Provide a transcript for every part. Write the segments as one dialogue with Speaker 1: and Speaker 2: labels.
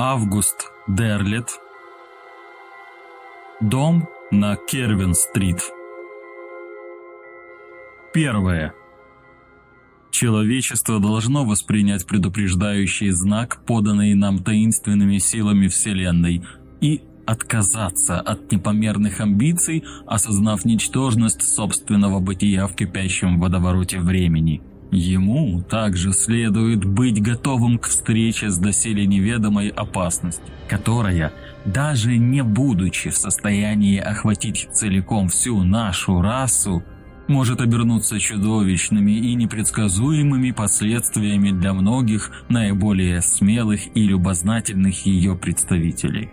Speaker 1: Август Дерлет. Дом на Кервин-стрит. Первое. Человечество должно воспринять предупреждающий знак, поданный нам таинственными силами Вселенной, и отказаться от непомерных амбиций, осознав ничтожность собственного бытия в кипящем водовороте времени. Ему также следует быть готовым к встрече с доселе неведомой опасностью, которая, даже не будучи в состоянии охватить целиком всю нашу расу, может обернуться чудовищными и непредсказуемыми последствиями для многих наиболее смелых и любознательных ее представителей.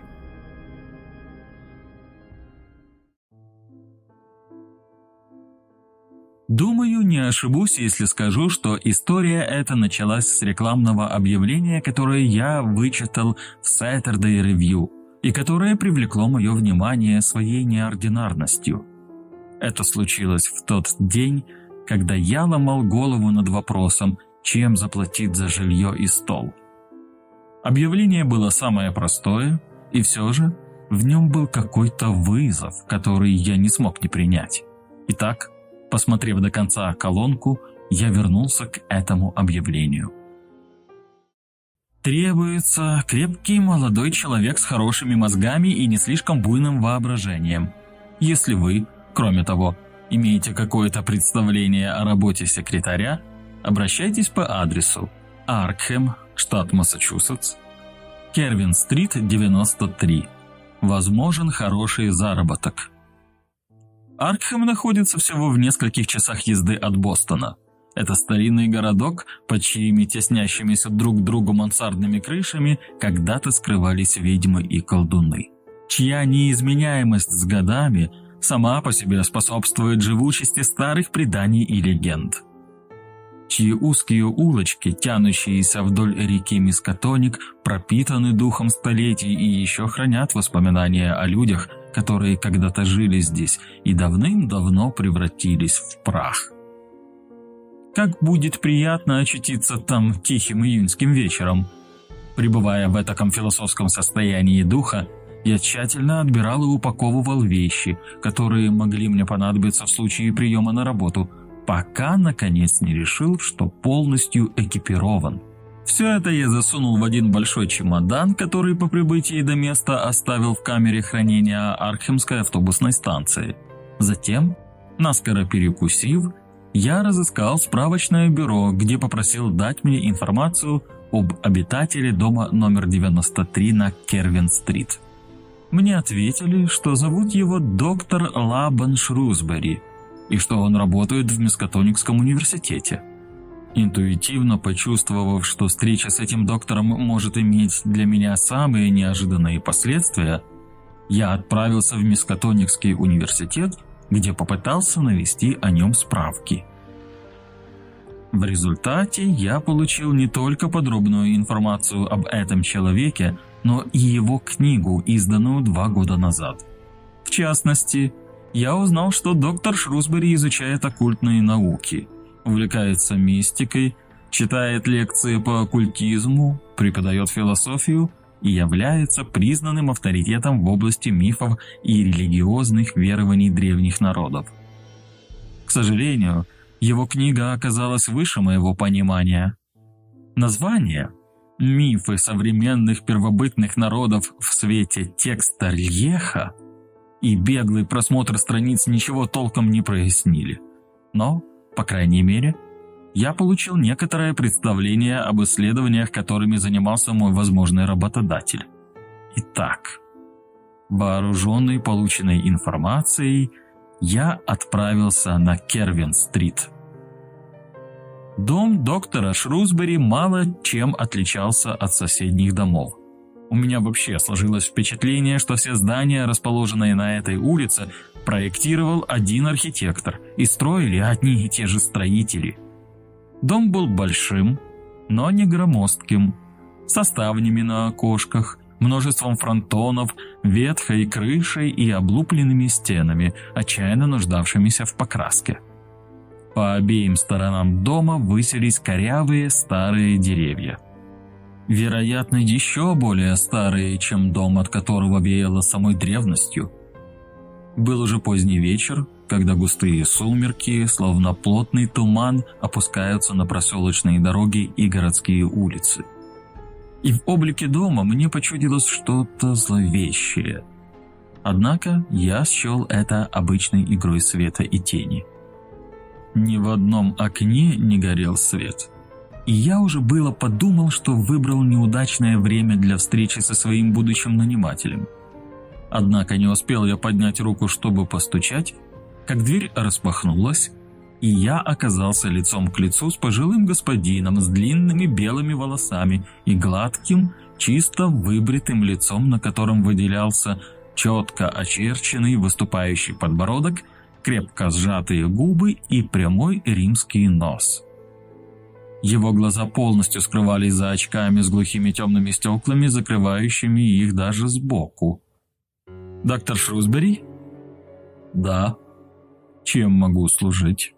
Speaker 1: Думаю, не ошибусь, если скажу, что история эта началась с рекламного объявления, которое я вычитал в Saturday Review, и которое привлекло мое внимание своей неординарностью. Это случилось в тот день, когда я ломал голову над вопросом, чем заплатить за жилье и стол. Объявление было самое простое, и все же в нем был какой-то вызов, который я не смог не принять. Итак, Посмотрев до конца колонку, я вернулся к этому объявлению. Требуется крепкий молодой человек с хорошими мозгами и не слишком буйным воображением. Если вы, кроме того, имеете какое-то представление о работе секретаря, обращайтесь по адресу Аркхэм, штат Массачусетс, Кервин-стрит, 93. Возможен хороший заработок. Аркхэм находится всего в нескольких часах езды от Бостона. Это старинный городок, под чьими теснящимися друг к другу мансардными крышами когда-то скрывались ведьмы и колдуны. Чья неизменяемость с годами сама по себе способствует живучести старых преданий и легенд. Чьи узкие улочки, тянущиеся вдоль реки Мискатоник, пропитаны духом столетий и еще хранят воспоминания о людях, которые когда-то жили здесь и давным-давно превратились в прах. Как будет приятно очутиться там тихим июньским вечером. Пребывая в этом философском состоянии духа, я тщательно отбирал и упаковывал вещи, которые могли мне понадобиться в случае приема на работу, пока, наконец, не решил, что полностью экипирован. Все это я засунул в один большой чемодан, который по прибытии до места оставил в камере хранения Архемской автобусной станции. Затем, наскоро перекусив, я разыскал справочное бюро, где попросил дать мне информацию об обитателе дома номер 93 на Кервин-стрит. Мне ответили, что зовут его доктор Лабан Шрусбери и что он работает в Мискатоникском университете. Интуитивно почувствовав, что встреча с этим доктором может иметь для меня самые неожиданные последствия, я отправился в Мискатоникский университет, где попытался навести о нем справки. В результате я получил не только подробную информацию об этом человеке, но и его книгу, изданную два года назад. В частности, я узнал, что доктор Шрусбери изучает оккультные науки – увлекается мистикой, читает лекции по оккультизму, преподает философию и является признанным авторитетом в области мифов и религиозных верований древних народов. К сожалению, его книга оказалась выше моего понимания. Название «Мифы современных первобытных народов в свете текста Льеха» и беглый просмотр страниц ничего толком не прояснили. Но по крайней мере, я получил некоторое представление об исследованиях, которыми занимался мой возможный работодатель. Итак, вооруженный полученной информацией, я отправился на Кервин-стрит. Дом доктора Шрусбери мало чем отличался от соседних домов. У меня вообще сложилось впечатление, что все здания, расположенные на этой улице, проектировал один архитектор и строили одни и те же строители. Дом был большим, но не громоздким, со ставнями на окошках, множеством фронтонов, ветхой крышей и облупленными стенами, отчаянно нуждавшимися в покраске. По обеим сторонам дома высились корявые старые деревья. Вероятно, еще более старые, чем дом, от которого веяло самой древностью. Был уже поздний вечер, когда густые сумерки, словно плотный туман, опускаются на проселочные дороги и городские улицы. И в облике дома мне почудилось что-то зловещее. Однако я счел это обычной игрой света и тени. Ни в одном окне не горел свет. И я уже было подумал, что выбрал неудачное время для встречи со своим будущим нанимателем. Однако не успел я поднять руку, чтобы постучать, как дверь распахнулась, и я оказался лицом к лицу с пожилым господином с длинными белыми волосами и гладким, чисто выбритым лицом, на котором выделялся четко очерченный выступающий подбородок, крепко сжатые губы и прямой римский нос. Его глаза полностью скрывались за очками с глухими темными стеклами, закрывающими их даже сбоку. «Доктор Шрусбери?» «Да», чем могу служить?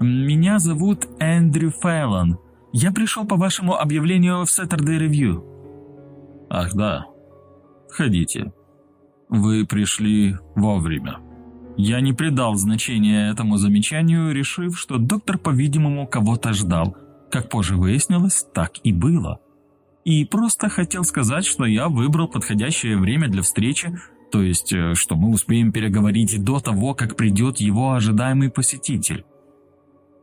Speaker 1: Меня зовут Эндрю Фэллон. Я пришел по вашему объявлению в Saturday Review. Ах да. Входите. Вы пришли вовремя. Я не придал значения этому замечанию, решив, что доктор, по-видимому, кого-то ждал. Как позже выяснилось, так и было. И просто хотел сказать, что я выбрал подходящее время для встречи, то есть, э, что мы успеем переговорить до того, как придет его ожидаемый посетитель.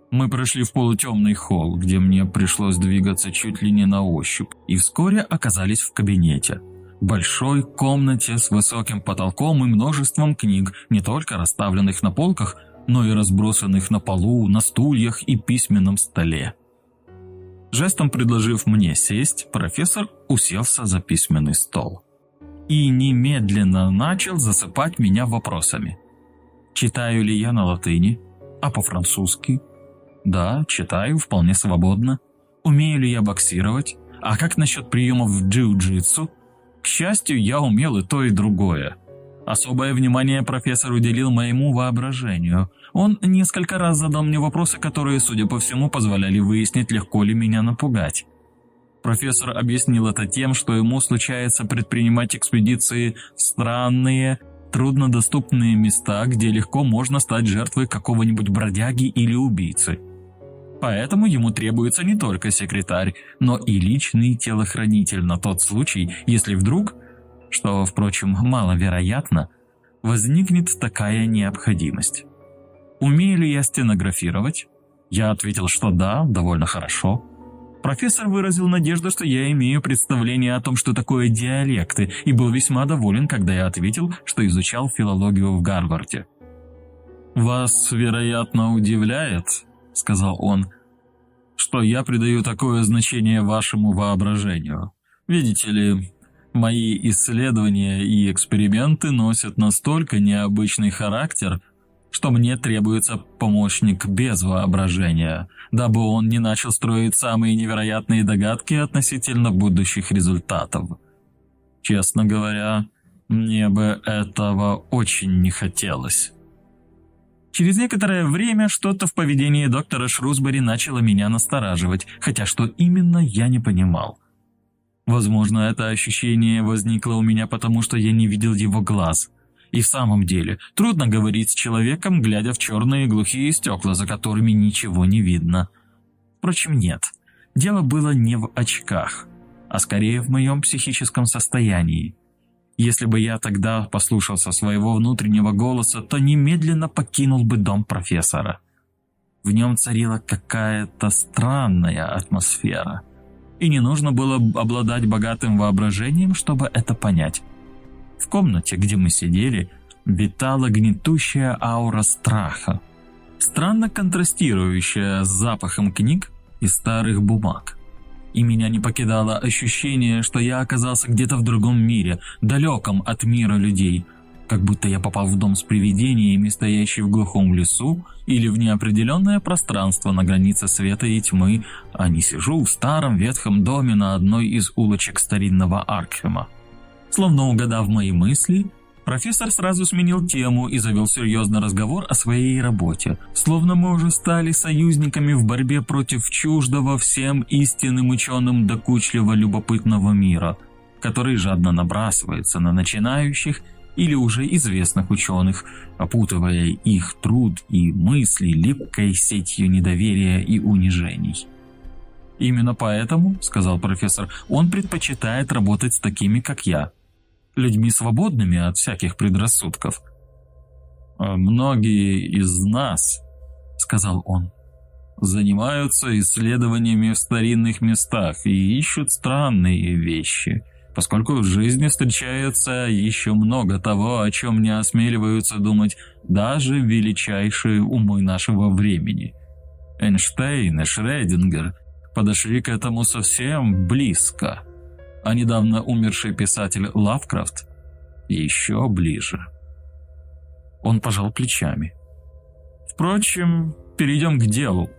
Speaker 1: Мы прошли в полутемный холл, где мне пришлось двигаться чуть ли не на ощупь, и вскоре оказались в кабинете. Большой комнате с высоким потолком и множеством книг, не только расставленных на полках, но и разбросанных на полу, на стульях и письменном столе. Жестом предложив мне сесть, профессор уселся за письменный стол и немедленно начал засыпать меня вопросами. Читаю ли я на латыни, а по-французски? Да, читаю, вполне свободно. Умею ли я боксировать? А как насчет приемов в джиу-джитсу? К счастью, я умел и то, и другое. Особое внимание профессор уделил моему воображению. Он несколько раз задал мне вопросы, которые, судя по всему, позволяли выяснить, легко ли меня напугать. Профессор объяснил это тем, что ему случается предпринимать экспедиции в странные, труднодоступные места, где легко можно стать жертвой какого-нибудь бродяги или убийцы. Поэтому ему требуется не только секретарь, но и личный телохранитель на тот случай, если вдруг, что, впрочем, маловероятно, возникнет такая необходимость. Умею ли я стенографировать? Я ответил, что да, довольно хорошо. Профессор выразил надежду, что я имею представление о том, что такое диалекты, и был весьма доволен, когда я ответил, что изучал филологию в Гарварде. «Вас, вероятно, удивляет, — сказал он, — что я придаю такое значение вашему воображению. Видите ли, мои исследования и эксперименты носят настолько необычный характер — что мне требуется помощник без воображения, дабы он не начал строить самые невероятные догадки относительно будущих результатов. Честно говоря, мне бы этого очень не хотелось. Через некоторое время что-то в поведении доктора Шрусбери начало меня настораживать, хотя что именно я не понимал. Возможно, это ощущение возникло у меня потому, что я не видел его глаз – и в самом деле, трудно говорить с человеком, глядя в черные глухие стекла, за которыми ничего не видно. Впрочем, нет. Дело было не в очках, а скорее в моем психическом состоянии. Если бы я тогда послушался своего внутреннего голоса, то немедленно покинул бы дом профессора. В нем царила какая-то странная атмосфера. И не нужно было обладать богатым воображением, чтобы это понять. В комнате, где мы сидели, витала гнетущая аура страха, странно контрастирующая с запахом книг и старых бумаг. И меня не покидало ощущение, что я оказался где-то в другом мире, далеком от мира людей, как будто я попал в дом с привидениями, стоящий в глухом лесу, или в неопределенное пространство на границе света и тьмы, а не сижу в старом ветхом доме на одной из улочек старинного Аркхема. Словно угадав мои мысли, Профессор сразу сменил тему и завел серьезный разговор о своей работе, словно мы уже стали союзниками в борьбе против чуждого всем истинным ученым докучливо любопытного мира, который жадно набрасывается на начинающих или уже известных ученых, опутывая их труд и мысли липкой сетью недоверия и унижений. «Именно поэтому, — сказал профессор, — он предпочитает работать с такими, как я, людьми свободными от всяких предрассудков». «А «Многие из нас, — сказал он, — занимаются исследованиями в старинных местах и ищут странные вещи» поскольку в жизни встречается еще много того, о чем не осмеливаются думать даже величайшие умы нашего времени. Эйнштейн и Шрёдингер подошли к этому совсем близко, а недавно умерший писатель Лавкрафт еще ближе. Он пожал плечами. Впрочем, перейдем к делу.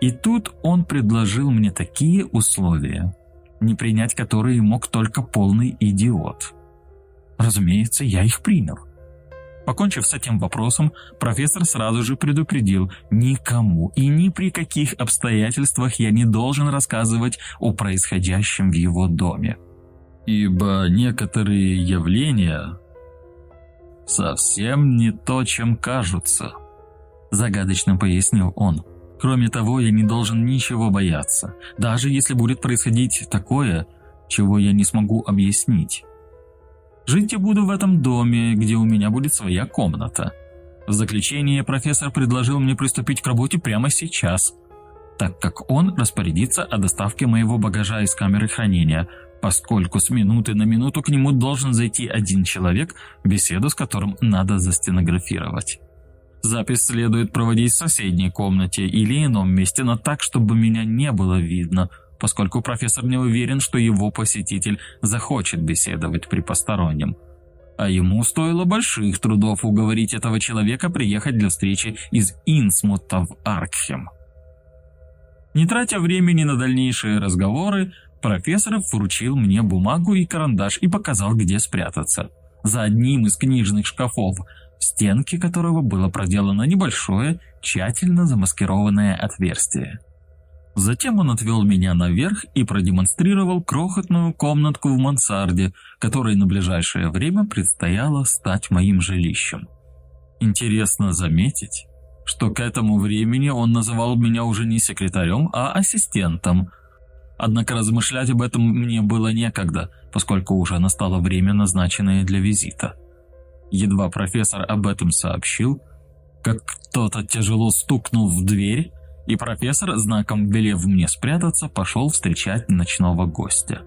Speaker 1: И тут он предложил мне такие условия – не принять которые мог только полный идиот. Разумеется, я их принял. Покончив с этим вопросом, профессор сразу же предупредил, никому и ни при каких обстоятельствах я не должен рассказывать о происходящем в его доме. Ибо некоторые явления совсем не то, чем кажутся, загадочно пояснил он. Кроме того, я не должен ничего бояться, даже если будет происходить такое, чего я не смогу объяснить. Жить я буду в этом доме, где у меня будет своя комната. В заключение профессор предложил мне приступить к работе прямо сейчас, так как он распорядится о доставке моего багажа из камеры хранения, поскольку с минуты на минуту к нему должен зайти один человек, беседу с которым надо застенографировать. Запись следует проводить в соседней комнате или ином месте, но так, чтобы меня не было видно, поскольку профессор не уверен, что его посетитель захочет беседовать при постороннем. А ему стоило больших трудов уговорить этого человека приехать для встречи из Инсмута в Аркхем. Не тратя времени на дальнейшие разговоры, профессор вручил мне бумагу и карандаш и показал, где спрятаться. За одним из книжных шкафов – в стенке которого было проделано небольшое, тщательно замаскированное отверстие. Затем он отвел меня наверх и продемонстрировал крохотную комнатку в мансарде, которой на ближайшее время предстояло стать моим жилищем. Интересно заметить, что к этому времени он называл меня уже не секретарем, а ассистентом. Однако размышлять об этом мне было некогда, поскольку уже настало время, назначенное для визита. Едва профессор об этом сообщил, как кто-то тяжело стукнул в дверь, и профессор, знаком велев мне спрятаться, пошел встречать ночного гостя.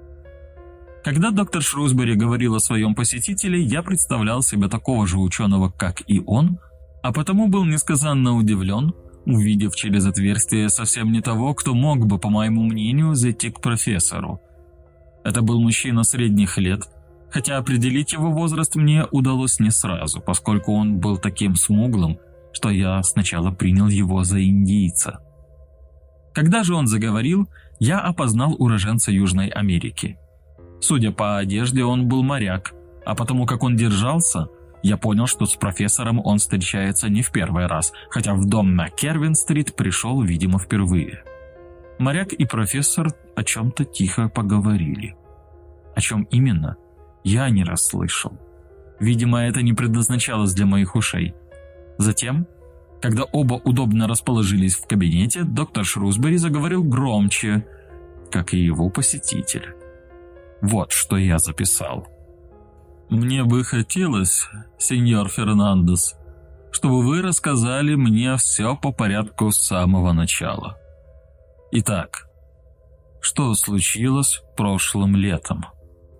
Speaker 1: Когда доктор Шрусбери говорил о своем посетителе, я представлял себе такого же ученого, как и он, а потому был несказанно удивлен, увидев через отверстие совсем не того, кто мог бы, по моему мнению, зайти к профессору. Это был мужчина средних лет, хотя определить его возраст мне удалось не сразу, поскольку он был таким смуглым, что я сначала принял его за индийца. Когда же он заговорил, я опознал уроженца Южной Америки. Судя по одежде, он был моряк, а потому как он держался, я понял, что с профессором он встречается не в первый раз, хотя в дом на Кервин-стрит пришел, видимо, впервые. Моряк и профессор о чем-то тихо поговорили. О чем именно – я не расслышал. Видимо, это не предназначалось для моих ушей. Затем, когда оба удобно расположились в кабинете, доктор Шрусбери заговорил громче, как и его посетитель. Вот что я записал. «Мне бы хотелось, сеньор Фернандес, чтобы вы рассказали мне все по порядку с самого начала. Итак, что случилось прошлым летом?»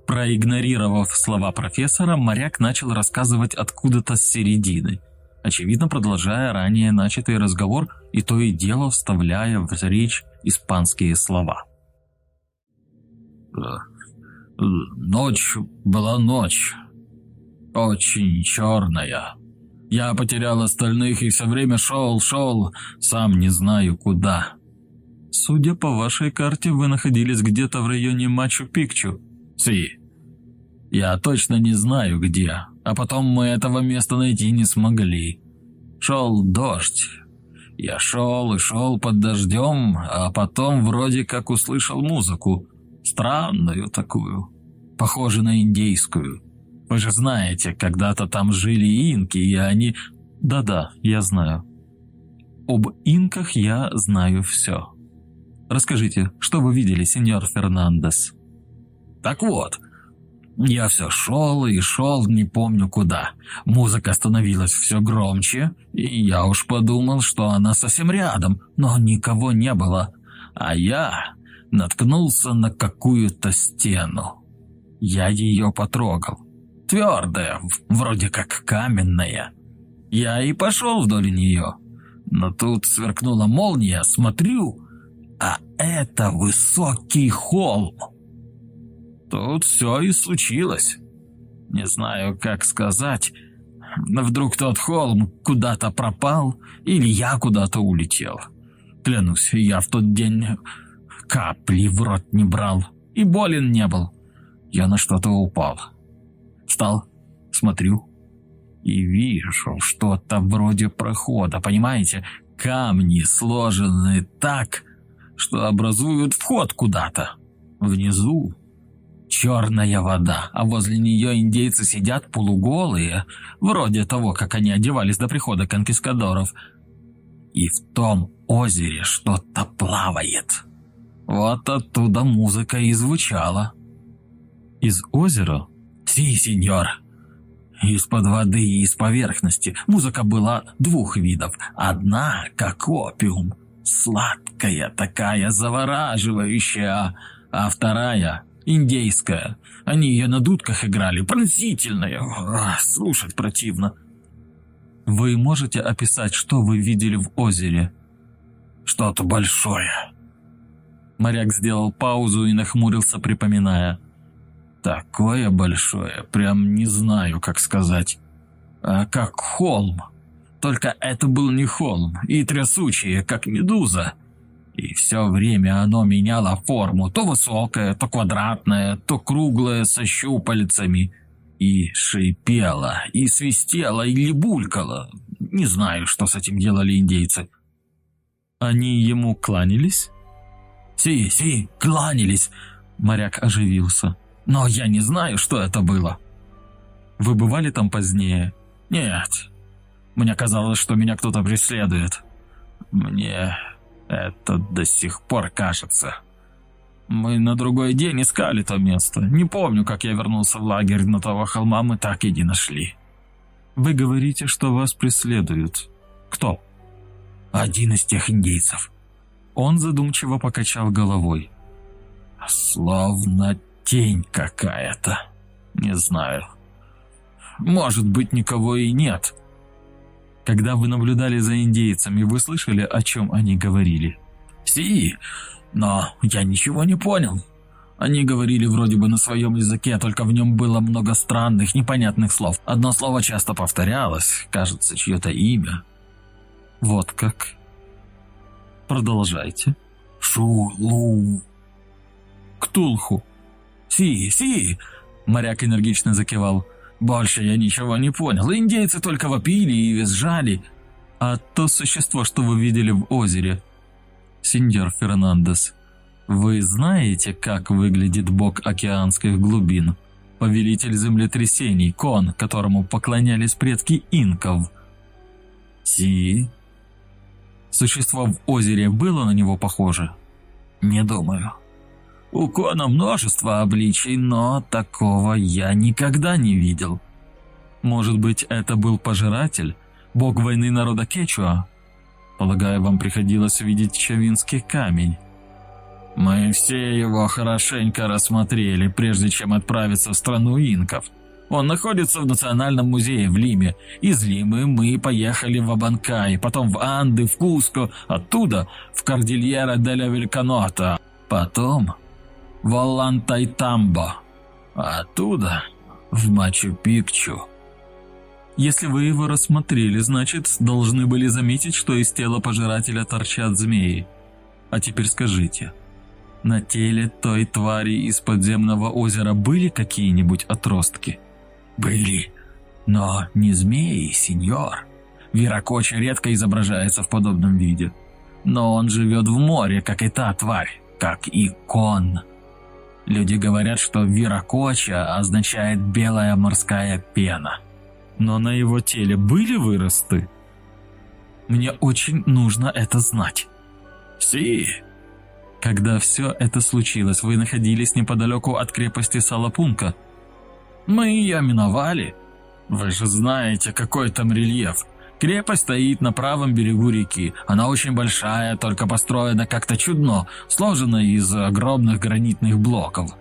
Speaker 1: Проигнорировав слова профессора, моряк начал рассказывать откуда-то с середины, очевидно продолжая ранее начатый разговор и то и дело вставляя в речь испанские слова. «Ночь была ночь, очень черная. Я потерял остальных и все время шел, шел, сам не знаю куда». «Судя по вашей карте, вы находились где-то в районе Мачу-Пикчу». «Си, Я точно не знаю где, а потом мы этого места найти не смогли. Шел дождь. Я шел и шел под дождем, а потом вроде как услышал музыку. Странную такую, похожую на индейскую. Вы же знаете, когда-то там жили инки, и они... Да-да, я знаю. Об инках я знаю все. Расскажите, что вы видели, сеньор Фернандес? Так вот, я все шел и шел, не помню куда. Музыка становилась все громче, и я уж подумал, что она совсем рядом, но никого не было. А я наткнулся на какую-то стену. Я ее потрогал. Твердая, вроде как каменная. Я и пошел вдоль нее. Но тут сверкнула молния, смотрю, а это высокий холм. Тут все и случилось. Не знаю, как сказать. Вдруг тот холм куда-то пропал, или я куда-то улетел. Клянусь, я в тот день капли в рот не брал и болен не был. Я на что-то упал. Встал, смотрю и вижу что-то вроде прохода, понимаете? Камни сложены так, что образуют вход куда-то. Внизу черная вода, а возле нее индейцы сидят полуголые, вроде того, как они одевались до прихода конкискадоров. И в том озере что-то плавает. Вот оттуда музыка и звучала. Из озера? Си, сеньор. Из-под воды и из поверхности. Музыка была двух видов. Одна, как опиум, сладкая такая, завораживающая, а вторая индейская. Они ее на дудках играли, пронзительная. Слушать противно. Вы можете описать, что вы видели в озере? Что-то большое. Моряк сделал паузу и нахмурился, припоминая. Такое большое, прям не знаю, как сказать. А как холм. Только это был не холм, и трясучее, как медуза. И все время оно меняло форму, то высокое, то квадратное, то круглое со щупальцами. И шипело, и свистело, или булькало. Не знаю, что с этим делали индейцы. Они ему кланялись? «Си, си, кланялись!» Моряк оживился. «Но я не знаю, что это было». «Вы бывали там позднее?» «Нет. Мне казалось, что меня кто-то преследует. Мне это до сих пор кажется. Мы на другой день искали то место. Не помню, как я вернулся в лагерь, но того холма мы так и не нашли. Вы говорите, что вас преследуют. Кто? Один из тех индейцев. Он задумчиво покачал головой. Словно тень какая-то. Не знаю. Может быть, никого и нет. Когда вы наблюдали за индейцами, вы слышали, о чем они говорили? «Си, но я ничего не понял. Они говорили вроде бы на своем языке, только в нем было много странных, непонятных слов. Одно слово часто повторялось, кажется, чье-то имя». «Вот как?» «Продолжайте». «Шу-лу». «Ктулху». «Си, си!» Моряк энергично закивал. Больше я ничего не понял. Индейцы только вопили и визжали. А то существо, что вы видели в озере. Сеньор Фернандес, вы знаете, как выглядит бог океанских глубин? Повелитель землетрясений, кон, которому поклонялись предки инков. Си? Существо в озере было на него похоже? Не думаю. У Кона множество обличий, но такого я никогда не видел. Может быть, это был пожиратель, бог войны народа Кечуа? Полагаю, вам приходилось видеть Чавинский камень. Мы все его хорошенько рассмотрели, прежде чем отправиться в страну инков. Он находится в Национальном музее в Лиме. Из Лимы мы поехали в Абанкай, потом в Анды, в Куско, оттуда в Кордильера де ля Вельканота. Потом в Аллантайтамбо, а оттуда в Мачу-Пикчу. Если вы его рассмотрели, значит, должны были заметить, что из тела пожирателя торчат змеи. А теперь скажите, На теле той твари из подземного озера были какие-нибудь отростки?
Speaker 2: Были, но не змеи, сеньор. Виракоча редко изображается в подобном виде. Но он живет в море, как и та тварь, как и кон. Люди говорят, что Виракоча означает «белая морская пена».
Speaker 1: Но на его теле были выросты? Мне очень нужно это знать.
Speaker 2: Си,
Speaker 1: когда все это случилось, вы находились неподалеку от крепости Салапунка.
Speaker 2: Мы ее миновали. Вы же знаете, какой там рельеф. Крепость стоит на правом берегу реки. Она очень большая, только построена как-то чудно, сложена из огромных гранитных блоков.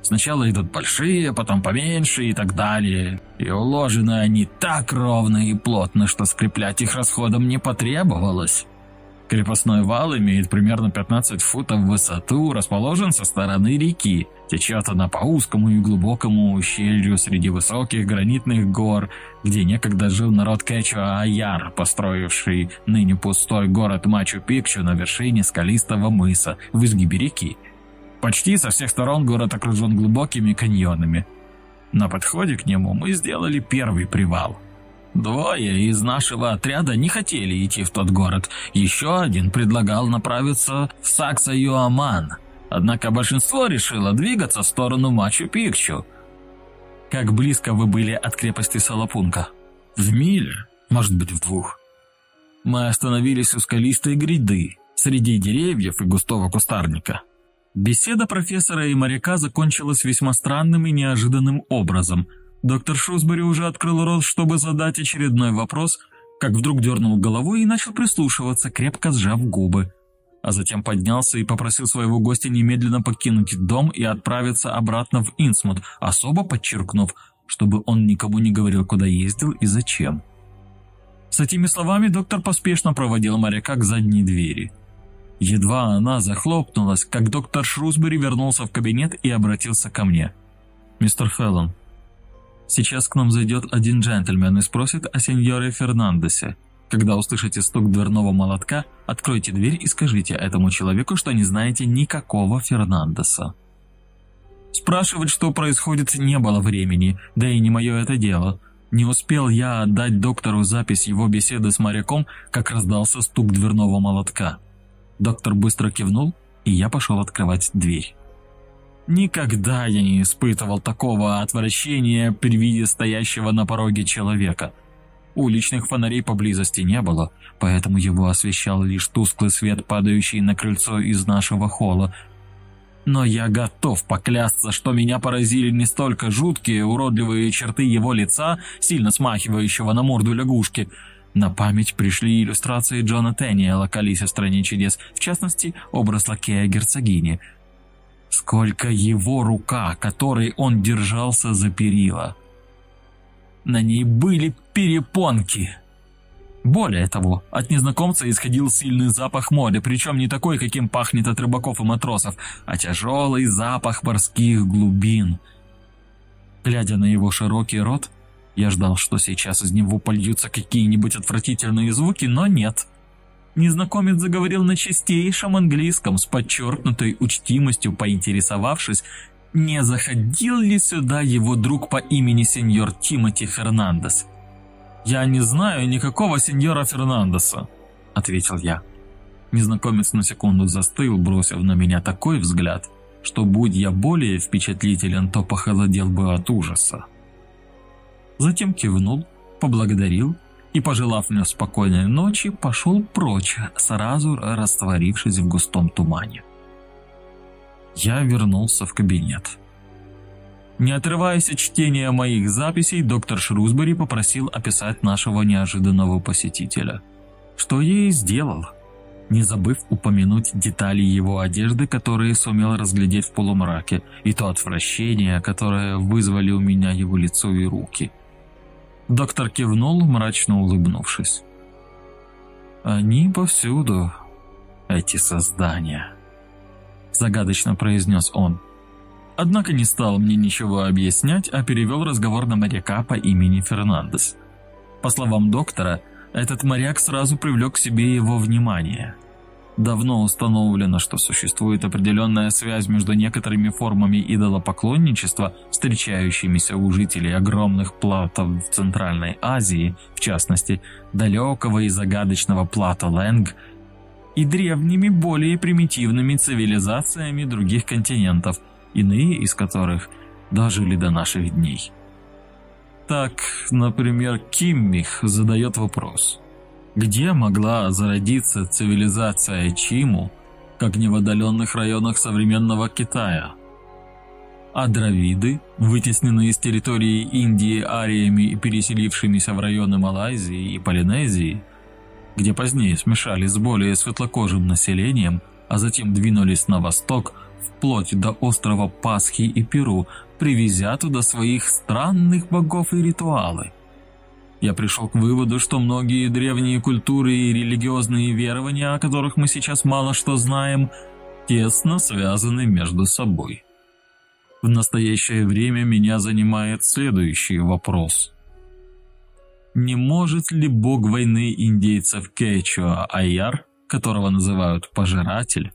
Speaker 2: Сначала идут большие, потом поменьше и так далее. И уложены они так ровно и плотно, что скреплять их расходом не потребовалось. Крепостной вал имеет примерно 15 футов в высоту, расположен со стороны реки. Течет она по узкому и глубокому ущелью среди высоких гранитных гор, где некогда жил народ Кэчуа-Аяр, построивший ныне пустой город Мачу-Пикчу на вершине скалистого мыса в изгибе реки. Почти со всех сторон город окружен глубокими каньонами. На подходе к нему мы сделали первый привал – Двое из нашего отряда не хотели идти в тот город. Еще один предлагал направиться в Сакса-Юаман. Однако большинство решило двигаться в сторону Мачу-Пикчу.
Speaker 1: Как близко вы были от крепости Салапунка?
Speaker 2: В миле, может быть в двух. Мы остановились у скалистой гряды, среди деревьев и густого кустарника.
Speaker 1: Беседа профессора и моряка закончилась весьма странным и неожиданным образом – Доктор Шусбери уже открыл рот, чтобы задать очередной вопрос, как вдруг дернул головой и начал прислушиваться, крепко сжав губы. А затем поднялся и попросил своего гостя немедленно покинуть дом и отправиться обратно в Инсмут, особо подчеркнув, чтобы он никому не говорил, куда ездил и зачем. С этими словами доктор поспешно проводил моряка к задней двери. Едва она захлопнулась, как доктор Шрусбери вернулся в кабинет и обратился ко мне. «Мистер Феллон, Сейчас к нам зайдет один джентльмен и спросит о сеньоре Фернандесе. Когда услышите стук дверного молотка, откройте дверь и скажите этому человеку, что не знаете никакого Фернандеса. Спрашивать, что происходит, не было времени, да и не мое это дело. Не успел я отдать доктору запись его беседы с моряком, как раздался стук дверного молотка. Доктор быстро кивнул, и я пошел открывать дверь. Никогда я не испытывал такого отвращения при виде стоящего на пороге человека. Уличных фонарей поблизости не было, поэтому его освещал лишь тусклый свет, падающий на крыльцо из нашего холла. Но я готов поклясться, что меня поразили не столько жуткие, уродливые черты его лица, сильно смахивающего на морду лягушки. На память пришли иллюстрации Джона Тэниела к «Алисе в стране чудес», в частности, образ лакея герцогини – сколько его рука, которой он держался за перила. На ней были перепонки. Более того, от незнакомца исходил сильный запах моря, причем не такой, каким пахнет от рыбаков и матросов, а тяжелый запах морских глубин. Глядя на его широкий рот, я ждал, что сейчас из него польются какие-нибудь отвратительные звуки, но нет. Незнакомец заговорил на чистейшем английском с подчеркнутой учтимостью, поинтересовавшись, не заходил ли сюда его друг по имени сеньор Тимоти Фернандес. «Я не знаю никакого сеньора Фернандеса», — ответил я. Незнакомец на секунду застыл, бросив на меня такой взгляд, что будь я более впечатлителен, то похолодел бы от ужаса. Затем кивнул, поблагодарил и, пожелав мне спокойной ночи, пошел прочь, сразу растворившись в густом тумане. Я вернулся в кабинет. Не отрываясь от чтения моих записей, доктор Шрусбери попросил описать нашего неожиданного посетителя. Что я и сделал, не забыв упомянуть детали его одежды, которые сумел разглядеть в полумраке, и то отвращение, которое вызвали у меня его лицо и руки – Доктор кивнул, мрачно улыбнувшись. «Они повсюду, эти создания», – загадочно произнес он. Однако не стал мне ничего объяснять, а перевел разговор на моряка по имени Фернандес. По словам доктора, этот моряк сразу привлек к себе его внимание. Давно установлено, что существует определенная связь между некоторыми формами идолопоклонничества, встречающимися у жителей огромных платов в Центральной Азии, в частности, далекого и загадочного плата Лэнг, и древними, более примитивными цивилизациями других континентов, иные из которых дожили до наших дней. Так, например, Киммих задает вопрос – где могла зародиться цивилизация Чиму, как не в отдаленных районах современного Китая? А дравиды, вытесненные с территории Индии ариями и переселившимися в районы Малайзии и Полинезии, где позднее смешались с более светлокожим населением, а затем двинулись на восток, вплоть до острова Пасхи и Перу, привезя туда своих странных богов и ритуалы – я пришел к выводу, что многие древние культуры и религиозные верования, о которых мы сейчас мало что знаем, тесно связаны между собой. В настоящее время меня занимает следующий вопрос. Не может ли бог войны индейцев Кечуа Айяр, которого называют Пожиратель,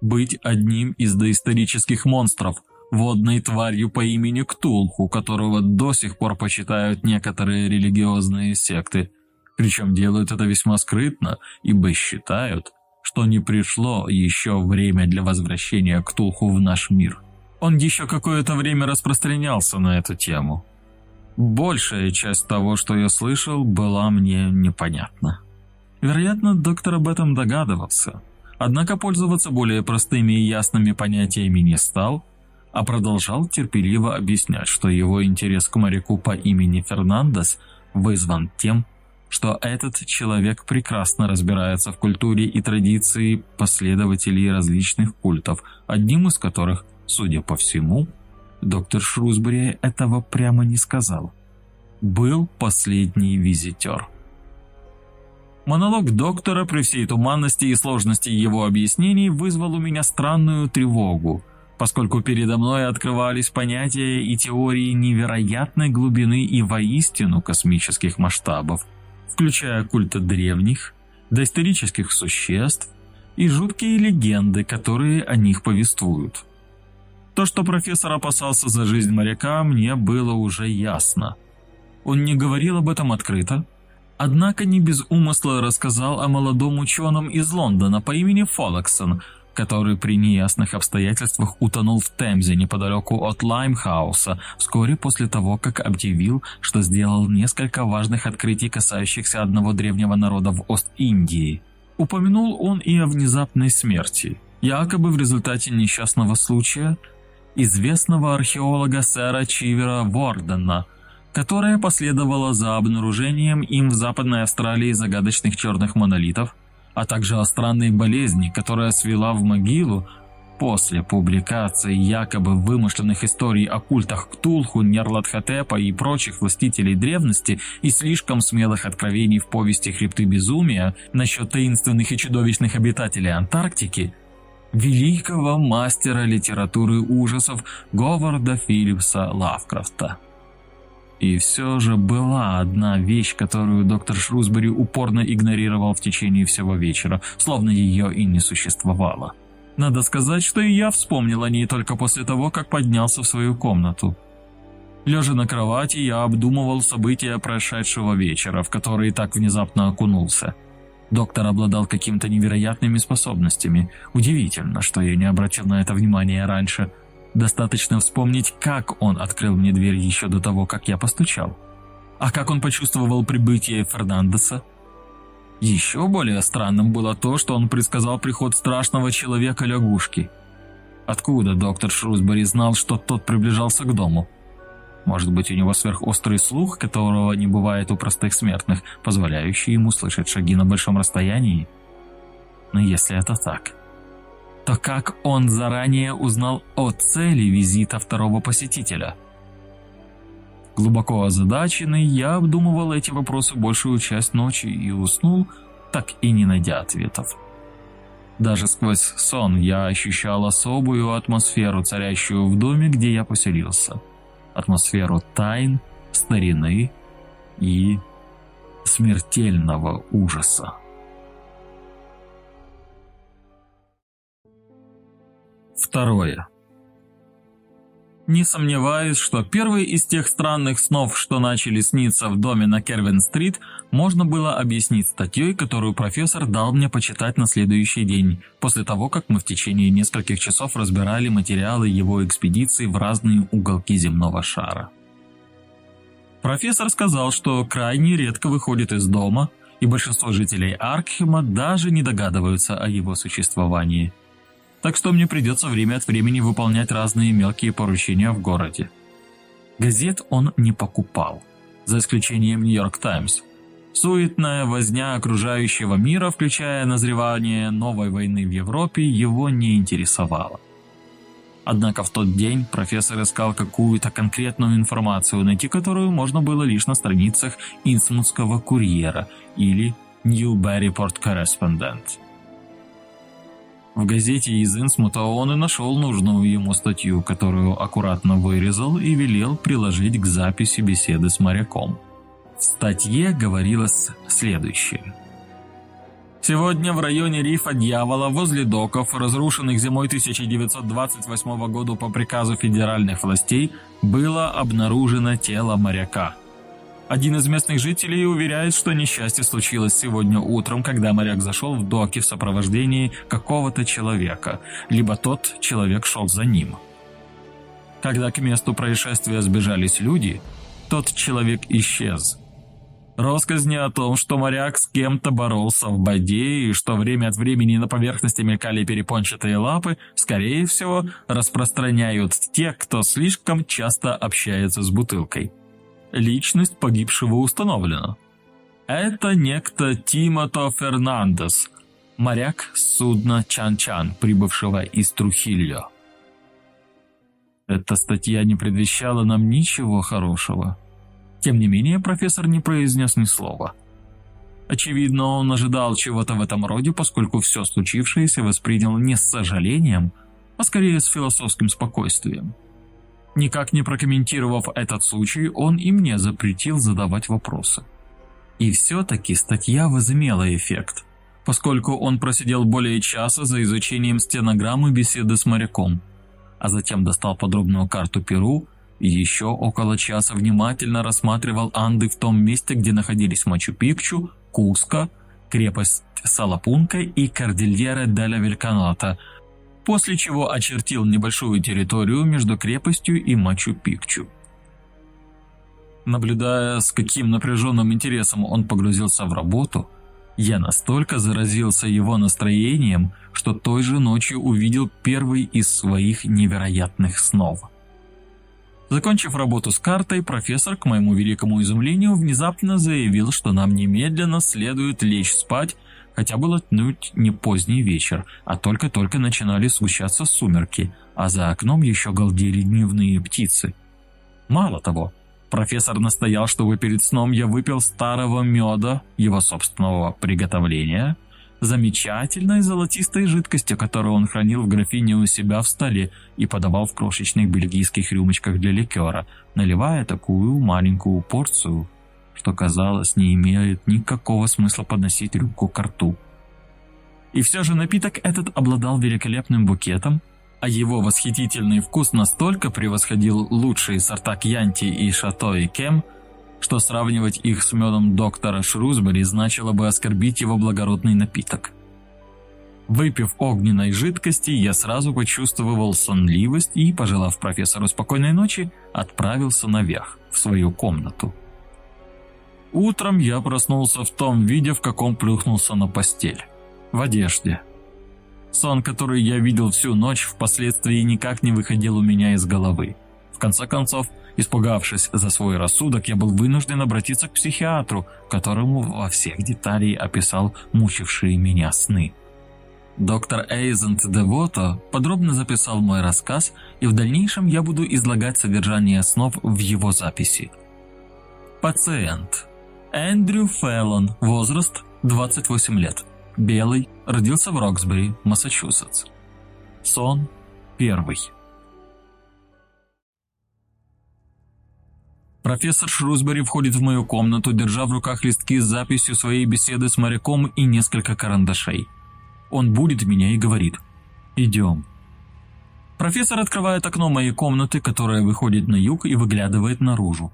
Speaker 1: быть одним из доисторических монстров – водной тварью по имени Ктулху, которого до сих пор почитают некоторые религиозные секты. Причем делают это весьма скрытно, ибо считают, что не пришло еще время для возвращения Ктулху в наш мир. Он еще какое-то время распространялся на эту тему. Большая часть того, что я слышал, была мне непонятна. Вероятно, доктор об этом догадывался. Однако пользоваться более простыми и ясными понятиями не стал – а продолжал терпеливо объяснять, что его интерес к моряку по имени Фернандес вызван тем, что этот человек прекрасно разбирается в культуре и традиции последователей различных культов, одним из которых, судя по всему, доктор Шрусбери этого прямо не сказал, был последний визитер. Монолог доктора при всей туманности и сложности его объяснений вызвал у меня странную тревогу – поскольку передо мной открывались понятия и теории невероятной глубины и воистину космических масштабов, включая культы древних, доисторических существ и жуткие легенды, которые о них повествуют. То, что профессор опасался за жизнь моряка, мне было уже ясно. Он не говорил об этом открыто, однако не без умысла рассказал о молодом ученом из Лондона по имени Фолоксон – который при неясных обстоятельствах утонул в Темзе неподалеку от Лаймхауса вскоре после того, как объявил, что сделал несколько важных открытий, касающихся одного древнего народа в Ост-Индии. Упомянул он и о внезапной смерти, якобы в результате несчастного случая известного археолога сэра Чивера Вордена, которая последовала за обнаружением им в Западной Австралии загадочных черных монолитов – а также о странной болезни, которая свела в могилу после публикации якобы вымышленных историй о культах Ктулху, Нерлатхотепа и прочих властителей древности и слишком смелых откровений в повести «Хребты безумия» насчет таинственных и чудовищных обитателей Антарктики, великого мастера литературы ужасов Говарда Филлипса Лавкрафта. И все же была одна вещь, которую доктор Шрусбери упорно игнорировал в течение всего вечера, словно ее и не существовало. Надо сказать, что и я вспомнил о ней только после того, как поднялся в свою комнату. Лежа на кровати, я обдумывал события прошедшего вечера, в которые так внезапно окунулся. Доктор обладал какими-то невероятными способностями. Удивительно, что я не обратил на это внимания раньше – Достаточно вспомнить, как он открыл мне дверь еще до того, как я постучал. А как он почувствовал прибытие Фернандеса? Еще более странным было то, что он предсказал приход страшного человека-лягушки. Откуда доктор Шрусбери знал, что тот приближался к дому? Может быть, у него сверхострый слух, которого не бывает у простых смертных, позволяющий ему слышать шаги на большом расстоянии? Но если это так, то как он заранее узнал о цели визита второго посетителя? Глубоко озадаченный, я обдумывал эти вопросы большую часть ночи и уснул, так и не найдя ответов. Даже сквозь сон я ощущал особую атмосферу, царящую в доме, где я поселился. Атмосферу тайн, старины и смертельного ужаса. Второе. Не сомневаюсь, что первый из тех странных снов, что начали сниться в доме на Кервин-стрит, можно было объяснить статьей, которую профессор дал мне почитать на следующий день, после того, как мы в течение нескольких часов разбирали материалы его экспедиции в разные уголки земного шара. Профессор сказал, что крайне редко выходит из дома, и большинство жителей Аркхема даже не догадываются о его существовании – так что мне придется время от времени выполнять разные мелкие поручения в городе. Газет он не покупал, за исключением «Нью-Йорк Таймс». Суетная возня окружающего мира, включая назревание новой войны в Европе, его не интересовала. Однако в тот день профессор искал какую-то конкретную информацию, найти которую можно было лишь на страницах Инсмутского курьера или Ньюберрипорт Корреспондент. В газете из Инсмута он и нашел нужную ему статью, которую аккуратно вырезал и велел приложить к записи беседы с моряком. В статье говорилось следующее. Сегодня в районе рифа Дьявола возле доков, разрушенных зимой 1928 года по приказу федеральных властей, было обнаружено тело моряка – один из местных жителей уверяет, что несчастье случилось сегодня утром, когда моряк зашел в доки в сопровождении какого-то человека, либо тот человек шел за ним. Когда к месту происшествия сбежались люди, тот человек исчез. Россказни о том, что моряк с кем-то боролся в воде и что время от времени на поверхности мелькали перепончатые лапы, скорее всего, распространяют те, кто слишком часто общается с бутылкой личность погибшего установлена. Это некто Тимото Фернандес, моряк судна Чан-Чан, прибывшего из Трухильо. Эта статья не предвещала нам ничего хорошего. Тем не менее, профессор не произнес ни слова. Очевидно, он ожидал чего-то в этом роде, поскольку все случившееся воспринял не с сожалением, а скорее с философским спокойствием. Никак не прокомментировав этот случай, он и мне запретил задавать вопросы. И все-таки статья возымела эффект, поскольку он просидел более часа за изучением стенограммы беседы с моряком, а затем достал подробную карту Перу и еще около часа внимательно рассматривал Анды в том месте, где находились Мачу-Пикчу, Куско, крепость Салапунка и Кордильера де ла после чего очертил небольшую территорию между крепостью и Мачу-Пикчу. Наблюдая, с каким напряженным интересом он погрузился в работу, я настолько заразился его настроением, что той же ночью увидел первый из своих невероятных снов. Закончив работу с картой, профессор, к моему великому изумлению, внезапно заявил, что нам немедленно следует лечь спать хотя был отнюдь не поздний вечер, а только-только начинали сгущаться сумерки, а за окном еще галдели дневные птицы. Мало того, профессор настоял, чтобы перед сном я выпил старого меда, его собственного приготовления, замечательной золотистой жидкости, которую он хранил в графине у себя в столе и подавал в крошечных бельгийских рюмочках для ликера, наливая такую маленькую порцию что, казалось, не имеет никакого смысла подносить рюмку к рту. И все же напиток этот обладал великолепным букетом, а его восхитительный вкус настолько превосходил лучшие сорта Кьянти и Шато и Кем, что сравнивать их с медом доктора Шрусбери значило бы оскорбить его благородный напиток. Выпив огненной жидкости, я сразу почувствовал сонливость и, пожелав профессору спокойной ночи, отправился наверх, в свою комнату. Утром я проснулся в том виде, в каком плюхнулся на постель. В одежде. Сон, который я видел всю ночь, впоследствии никак не выходил у меня из головы. В конце концов, испугавшись за свой рассудок, я был вынужден обратиться к психиатру, которому во всех деталей описал мучившие меня сны. Доктор Эйзент Девото подробно записал мой рассказ, и в дальнейшем я буду излагать содержание снов в его записи. Пациент. Эндрю Фэллон, возраст 28 лет. Белый, родился в Роксбери, Массачусетс. Сон первый. Профессор Шрусбери входит в мою комнату, держа в руках листки с записью своей беседы с моряком и несколько карандашей. Он будет меня и говорит «Идем». Профессор открывает окно моей комнаты, которая выходит на юг и выглядывает наружу.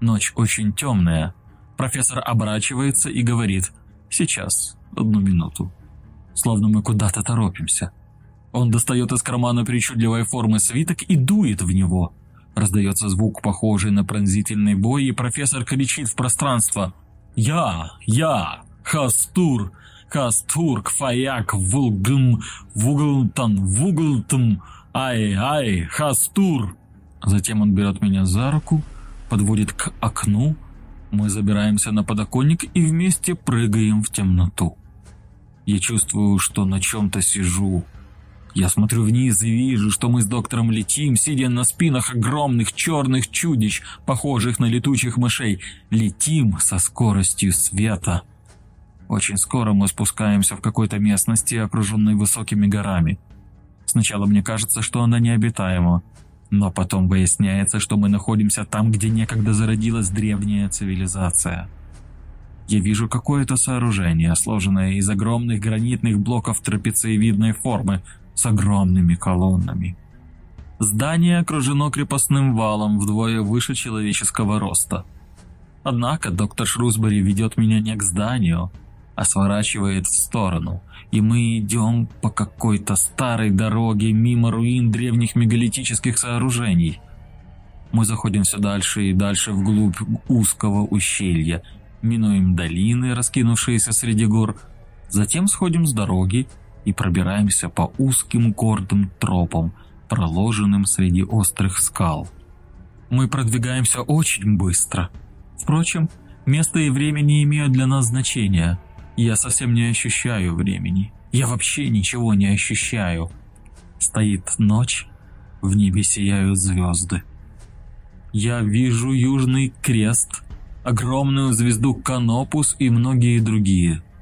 Speaker 1: Ночь очень темная. Профессор оборачивается и говорит «Сейчас, одну минуту». Словно мы куда-то торопимся. Он достает из кармана причудливой формы свиток и дует в него. Раздается звук, похожий на пронзительный бой, и профессор кричит в пространство «Я! Я! Хастур! Хастур! Кфаяк! Вулгм! Вуглтан! Вуглтм! Ай! Ай! Хастур!» Затем он берет меня за руку, подводит к окну, мы забираемся на подоконник и вместе прыгаем в темноту. Я чувствую, что на чем-то сижу, я смотрю вниз и вижу, что мы с доктором летим, сидя на спинах огромных черных чудищ, похожих на летучих мышей. Летим со скоростью света. Очень скоро мы спускаемся в какой-то местности, окруженной высокими горами. Сначала мне кажется, что она необитаема, но потом выясняется, что мы находимся там, где некогда зародилась древняя цивилизация. Я вижу какое-то сооружение, сложенное из огромных гранитных блоков трапециевидной формы, с огромными колоннами. Здание окружено крепостным валом вдвое выше человеческого роста. Однако доктор Шрусбери ведет меня не к зданию, а сворачивает в сторону, и мы идем по какой-то старой дороге мимо руин древних мегалитических сооружений. Мы заходим все дальше и дальше вглубь узкого ущелья, минуем долины, раскинувшиеся среди гор, затем сходим с дороги и пробираемся по узким гордым тропам, проложенным среди острых скал. Мы продвигаемся очень быстро. Впрочем, место и время не имеют для нас значения. Я совсем не ощущаю времени. Я вообще ничего не ощущаю. Стоит ночь, в небе сияют звезды. Я вижу Южный Крест, огромную звезду Канопус и многие другие –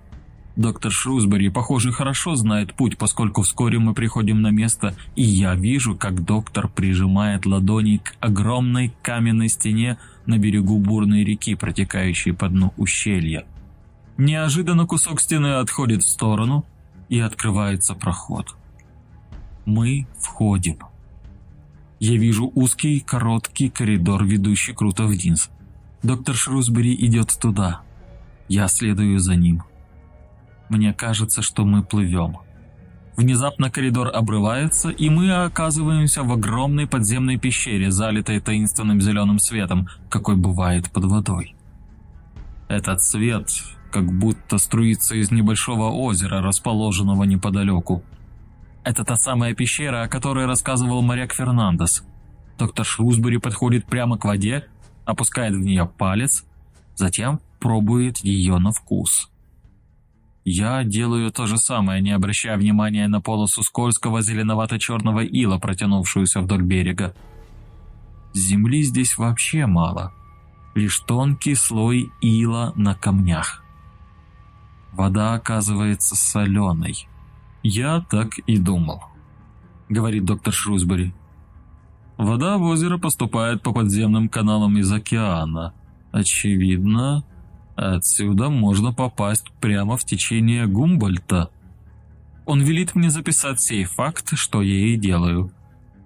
Speaker 1: Доктор Шрусбери, похоже, хорошо знает путь, поскольку вскоре мы приходим на место, и я вижу, как доктор прижимает ладони к огромной каменной стене на берегу бурной реки, протекающей по дну ущелья. Неожиданно кусок стены отходит в сторону, и открывается проход. Мы входим. Я вижу узкий, короткий коридор, ведущий круто вниз. Доктор Шрусбери идет туда. Я следую за ним. Мне кажется, что мы плывем. Внезапно коридор обрывается, и мы оказываемся в огромной подземной пещере, залитой таинственным зеленым светом, какой бывает под водой. Этот свет как будто струится из небольшого озера, расположенного неподалеку. Это та самая пещера, о которой рассказывал моряк Фернандес. Доктор Шрусбери подходит прямо к воде, опускает в нее палец, затем пробует ее на вкус. Я делаю то же самое, не обращая внимания на полосу скользкого зеленовато-черного ила, протянувшуюся вдоль берега. Земли здесь вообще мало, лишь тонкий слой ила на камнях. Вода оказывается соленой. Я так и думал, говорит доктор Шрусбери. Вода в озеро поступает по подземным каналам из океана. Очевидно, Отсюда можно попасть прямо в течение Гумбольта. Он велит мне записать сей факт, что я и делаю.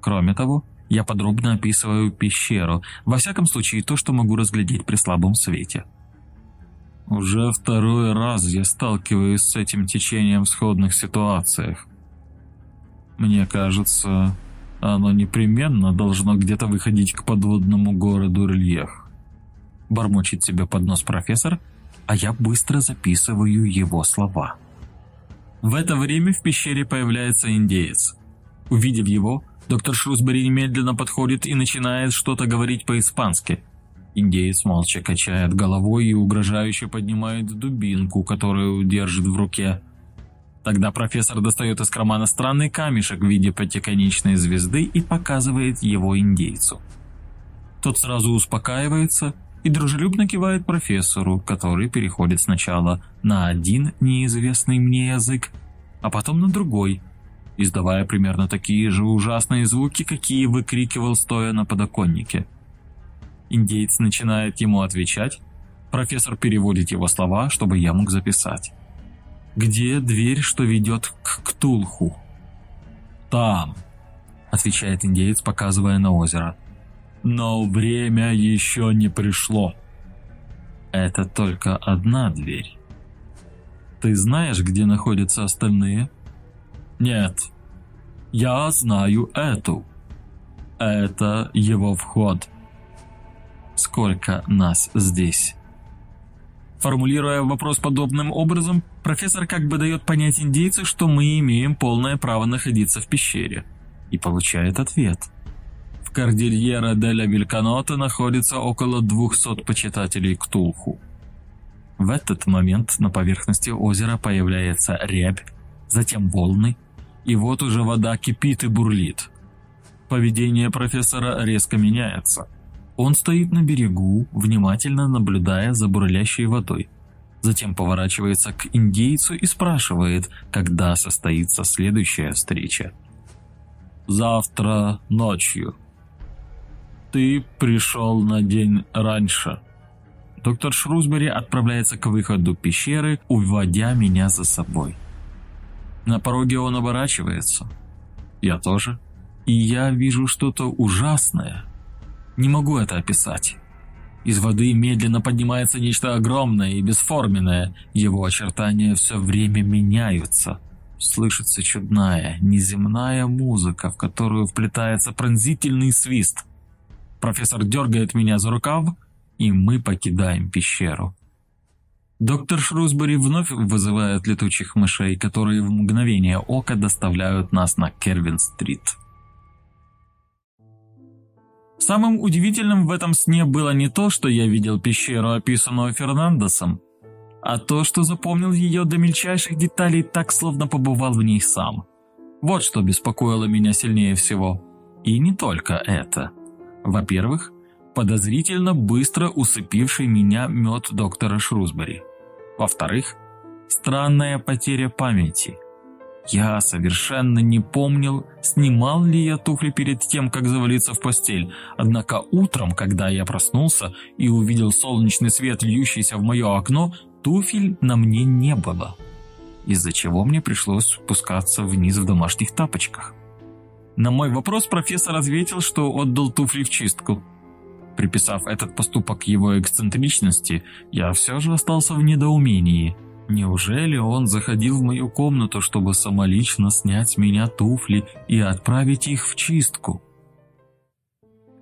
Speaker 1: Кроме того, я подробно описываю пещеру, во всяком случае то, что могу разглядеть при слабом свете. Уже второй раз я сталкиваюсь с этим течением в сходных ситуациях. Мне кажется, оно непременно должно где-то выходить к подводному городу Рельех бормочет себе под нос профессор, а я быстро записываю его слова. В это время в пещере появляется индеец. Увидев его, доктор Шрусбери немедленно подходит и начинает что-то говорить по-испански. Индеец молча качает головой и угрожающе поднимает дубинку, которую держит в руке. Тогда профессор достает из кармана странный камешек в виде пятиконечной звезды и показывает его индейцу. Тот сразу успокаивается и дружелюбно кивает профессору, который переходит сначала на один неизвестный мне язык, а потом на другой, издавая примерно такие же ужасные звуки, какие выкрикивал стоя на подоконнике. Индеец начинает ему отвечать, профессор переводит его слова, чтобы я мог записать. «Где дверь, что ведет к Ктулху?» «Там», — отвечает индеец, показывая на озеро. «Но время еще не пришло. Это только одна дверь. Ты знаешь, где находятся остальные?» «Нет. Я знаю эту. Это его вход. Сколько нас здесь?» Формулируя вопрос подобным образом, профессор как бы дает понять индейцу, что мы имеем полное право находиться в пещере. И получает ответ. В Кордильера де ля Вильканота находится около 200 почитателей Ктулху. В этот момент на поверхности озера появляется рябь, затем волны, и вот уже вода кипит и бурлит. Поведение профессора резко меняется. Он стоит на берегу, внимательно наблюдая за бурлящей водой. Затем поворачивается к индейцу и спрашивает, когда состоится следующая встреча. «Завтра ночью. Ты пришел на день раньше». Доктор Шрусбери отправляется к выходу пещеры, уводя меня за собой. На пороге он оборачивается. Я тоже. И я вижу что-то ужасное – не могу это описать. Из воды медленно поднимается нечто огромное и бесформенное. Его очертания все время меняются. Слышится чудная, неземная музыка, в которую вплетается пронзительный свист. Профессор дергает меня за рукав, и мы покидаем пещеру. Доктор Шрусбери вновь вызывает летучих мышей, которые в мгновение ока доставляют нас на Кервин-стрит. Самым удивительным в этом сне было не то, что я видел пещеру, описанную Фернандесом, а то, что запомнил ее до мельчайших деталей так, словно побывал в ней сам. Вот что беспокоило меня сильнее всего. И не только это. Во-первых, подозрительно быстро усыпивший меня мед доктора Шрусбери. Во-вторых, странная потеря памяти – я совершенно не помнил, снимал ли я туфли перед тем, как завалиться в постель, однако утром, когда я проснулся и увидел солнечный свет, льющийся в мое окно, туфель на мне не было, из-за чего мне пришлось спускаться вниз в домашних тапочках. На мой вопрос профессор ответил, что отдал туфли в чистку. Приписав этот поступок его эксцентричности, я все же остался в недоумении – Неужели он заходил в мою комнату, чтобы самолично снять с меня туфли и отправить их в чистку?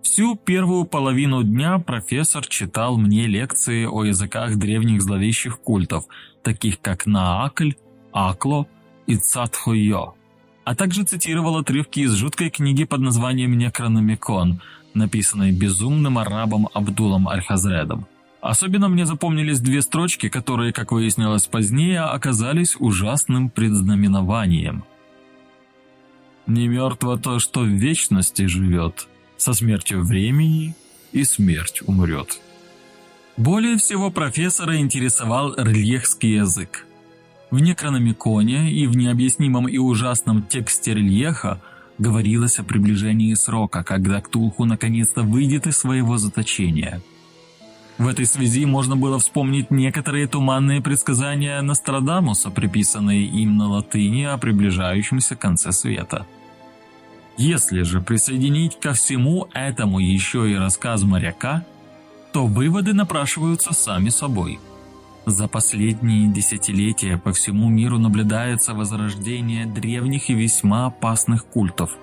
Speaker 1: Всю первую половину дня профессор читал мне лекции о языках древних зловещих культов, таких как Наакль, Акло и Цатхойо, а также цитировал отрывки из жуткой книги под названием «Некрономикон», написанной безумным арабом Абдулом Аль-Хазредом. Особенно мне запомнились две строчки, которые, как выяснилось позднее, оказались ужасным предзнаменованием. «Не мертво то, что в вечности живет, со смертью времени и смерть умрет». Более всего профессора интересовал рельефский язык. В Некрономиконе и в необъяснимом и ужасном тексте рельефа говорилось о приближении срока, когда Ктулху наконец-то выйдет из своего заточения – в этой связи можно было вспомнить некоторые туманные предсказания Нострадамуса, приписанные им на латыни о приближающемся конце света. Если же присоединить ко всему этому еще и рассказ моряка, то выводы напрашиваются сами собой. За последние десятилетия по всему миру наблюдается возрождение древних и весьма опасных культов.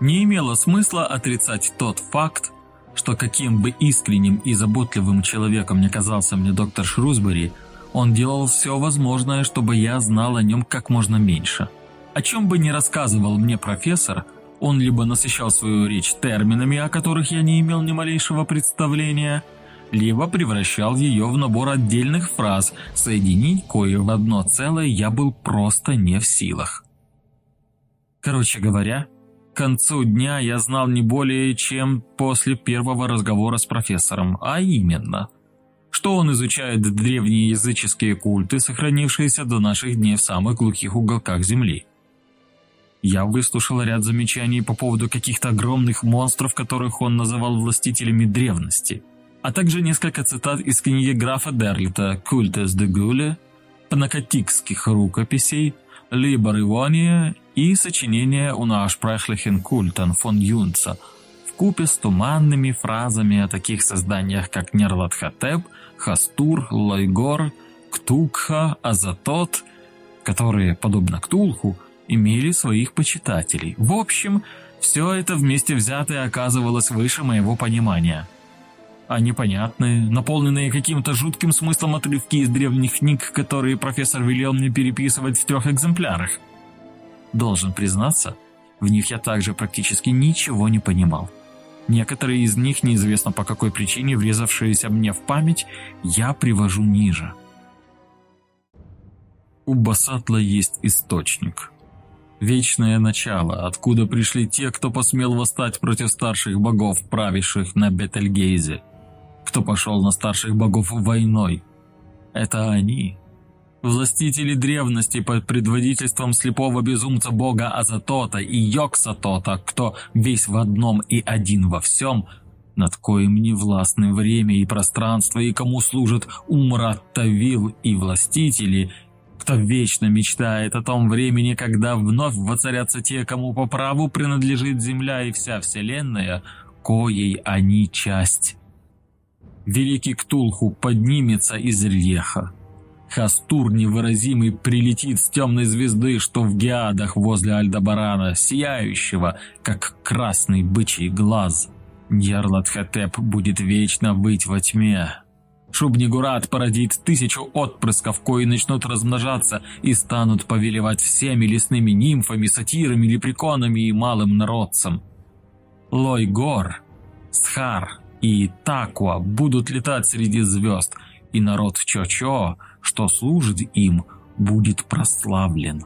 Speaker 1: Не имело смысла отрицать тот факт, что каким бы искренним и заботливым человеком не казался мне доктор Шрусбери, он делал все возможное, чтобы я знал о нем как можно меньше. О чем бы ни рассказывал мне профессор, он либо насыщал свою речь терминами, о которых я не имел ни малейшего представления, либо превращал ее в набор отдельных фраз, соединить кое в одно целое я был просто не в силах. Короче говоря, концу дня я знал не более чем после первого разговора с профессором, а именно, что он изучает древние языческие культы, сохранившиеся до наших дней в самых глухих уголках Земли. Я выслушал ряд замечаний по поводу каких-то огромных монстров, которых он называл властителями древности, а также несколько цитат из книги графа Дерлита «Культес де Гуле», панакотикских рукописей, Либор Ивония и сочинение «Unausprechlichen Kulten» фон Юнца купе с туманными фразами о таких созданиях, как Нерлатхотеп, Хастур, Лойгор, Ктукха, Азатот, которые, подобно Ктулху, имели своих почитателей. В общем, все это вместе взятое оказывалось выше моего понимания. А непонятные, наполненные каким-то жутким смыслом отрывки из древних книг, которые профессор велел мне переписывать в трех экземплярах. Должен признаться, в них я также практически ничего не понимал. Некоторые из них, неизвестно по какой причине, врезавшиеся мне в память, я привожу ниже. У Басатла есть источник. Вечное начало, откуда пришли те, кто посмел восстать против старших богов, правивших на Бетельгейзе, кто пошел на старших богов войной. Это они, Властители древности под предводительством слепого безумца бога Азатота и Йоксатота, кто весь в одном и один во всем, над коим не властны время и пространство, и кому служат Умрат-Тавил и властители, кто вечно мечтает о том времени, когда вновь воцарятся те, кому по праву принадлежит земля и вся вселенная, коей они часть. Великий Ктулху поднимется из рельефа Хастур невыразимый прилетит с темной звезды, что в геадах возле Альдабарана, сияющего, как красный бычий глаз. Ньярлатхотеп будет вечно выть во тьме. Шубнигурат породит тысячу отпрысков, кои начнут размножаться и станут повелевать всеми лесными нимфами, сатирами, лепреконами и малым народцем. Лой-гор, Схар и Такуа будут летать среди звезд – и народ Чо-Чо, что служит им, будет прославлен.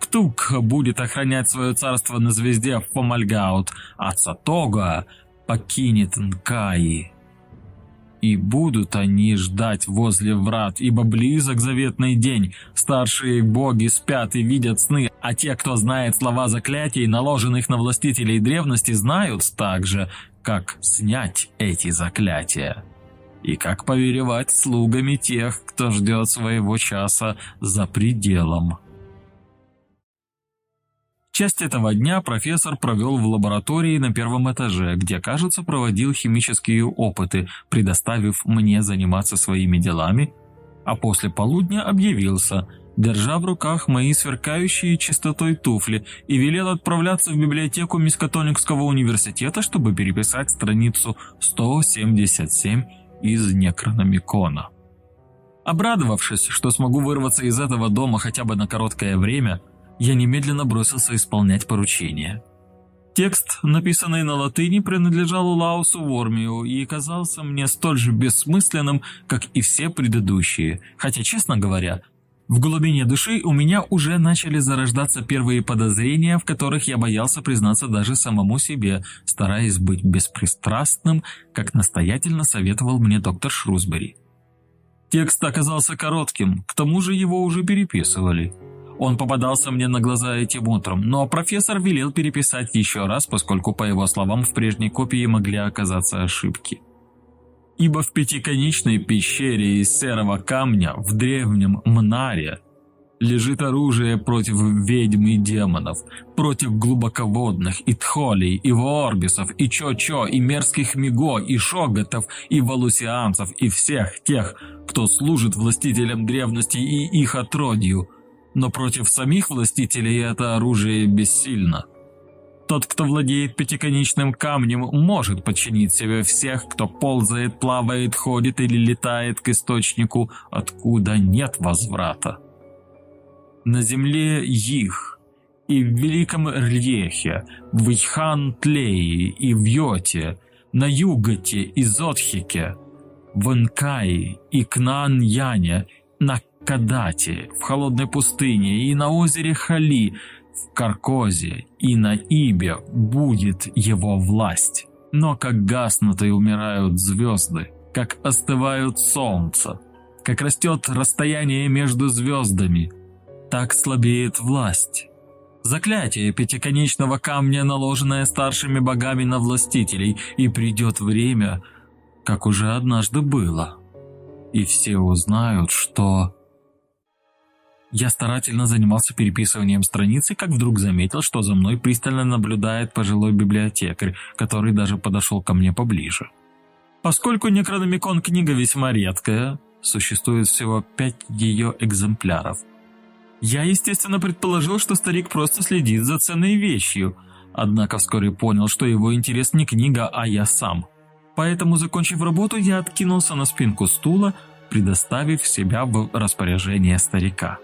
Speaker 1: Ктук будет охранять свое царство на звезде в Помальгаут, а Цатога покинет Нкаи. И будут они ждать возле врат, ибо близок заветный день. Старшие боги спят и видят сны, а те, кто знает слова заклятий, наложенных на властителей древности, знают также, как снять эти заклятия и как повелевать слугами тех, кто ждет своего часа за пределом. Часть этого дня профессор провел в лаборатории на первом этаже, где, кажется, проводил химические опыты, предоставив мне заниматься своими делами, а после полудня объявился, держа в руках мои сверкающие чистотой туфли и велел отправляться в библиотеку Мискатоникского университета, чтобы переписать страницу 177 из Некрономикона. Обрадовавшись, что смогу вырваться из этого дома хотя бы на короткое время, я немедленно бросился исполнять поручение. Текст, написанный на латыни, принадлежал Лаусу Вормию и казался мне столь же бессмысленным, как и все предыдущие, хотя, честно говоря, в глубине души у меня уже начали зарождаться первые подозрения, в которых я боялся признаться даже самому себе, стараясь быть беспристрастным, как настоятельно советовал мне доктор Шрусбери. Текст оказался коротким, к тому же его уже переписывали. Он попадался мне на глаза этим утром, но профессор велел переписать еще раз, поскольку, по его словам, в прежней копии могли оказаться ошибки ибо в пятиконечной пещере из серого камня в древнем Мнаре лежит оружие против ведьм и демонов, против глубоководных и тхолей, и воорбисов, и чо-чо, и мерзких миго, и шоготов, и валусианцев, и всех тех, кто служит властителям древности и их отродью. Но против самих властителей это оружие бессильно. Тот, кто владеет пятиконечным камнем, может подчинить себе всех, кто ползает, плавает, ходит или летает к источнику, откуда нет возврата. На земле их и в Великом Рельехе, в Ичхан-Тлее и в Йоте, на Юготе и Зодхике, в Инкае и Кнаан-Яне, на Кадате, в холодной пустыне и на озере Хали – в Каркозе и на Ибе будет его власть. Но как гаснут и умирают звезды, как остывают солнца, как растет расстояние между звездами, так слабеет власть. Заклятие пятиконечного камня, наложенное старшими богами на властителей, и придет время, как уже однажды было. И все узнают, что... Я старательно занимался переписыванием страницы, как вдруг заметил, что за мной пристально наблюдает пожилой библиотекарь, который даже подошел ко мне поближе. Поскольку Некрономикон книга весьма редкая, существует всего пять ее экземпляров. Я, естественно, предположил, что старик просто следит за ценной вещью, однако вскоре понял, что его интерес не книга, а я сам. Поэтому, закончив работу, я откинулся на спинку стула, предоставив себя в распоряжение старика.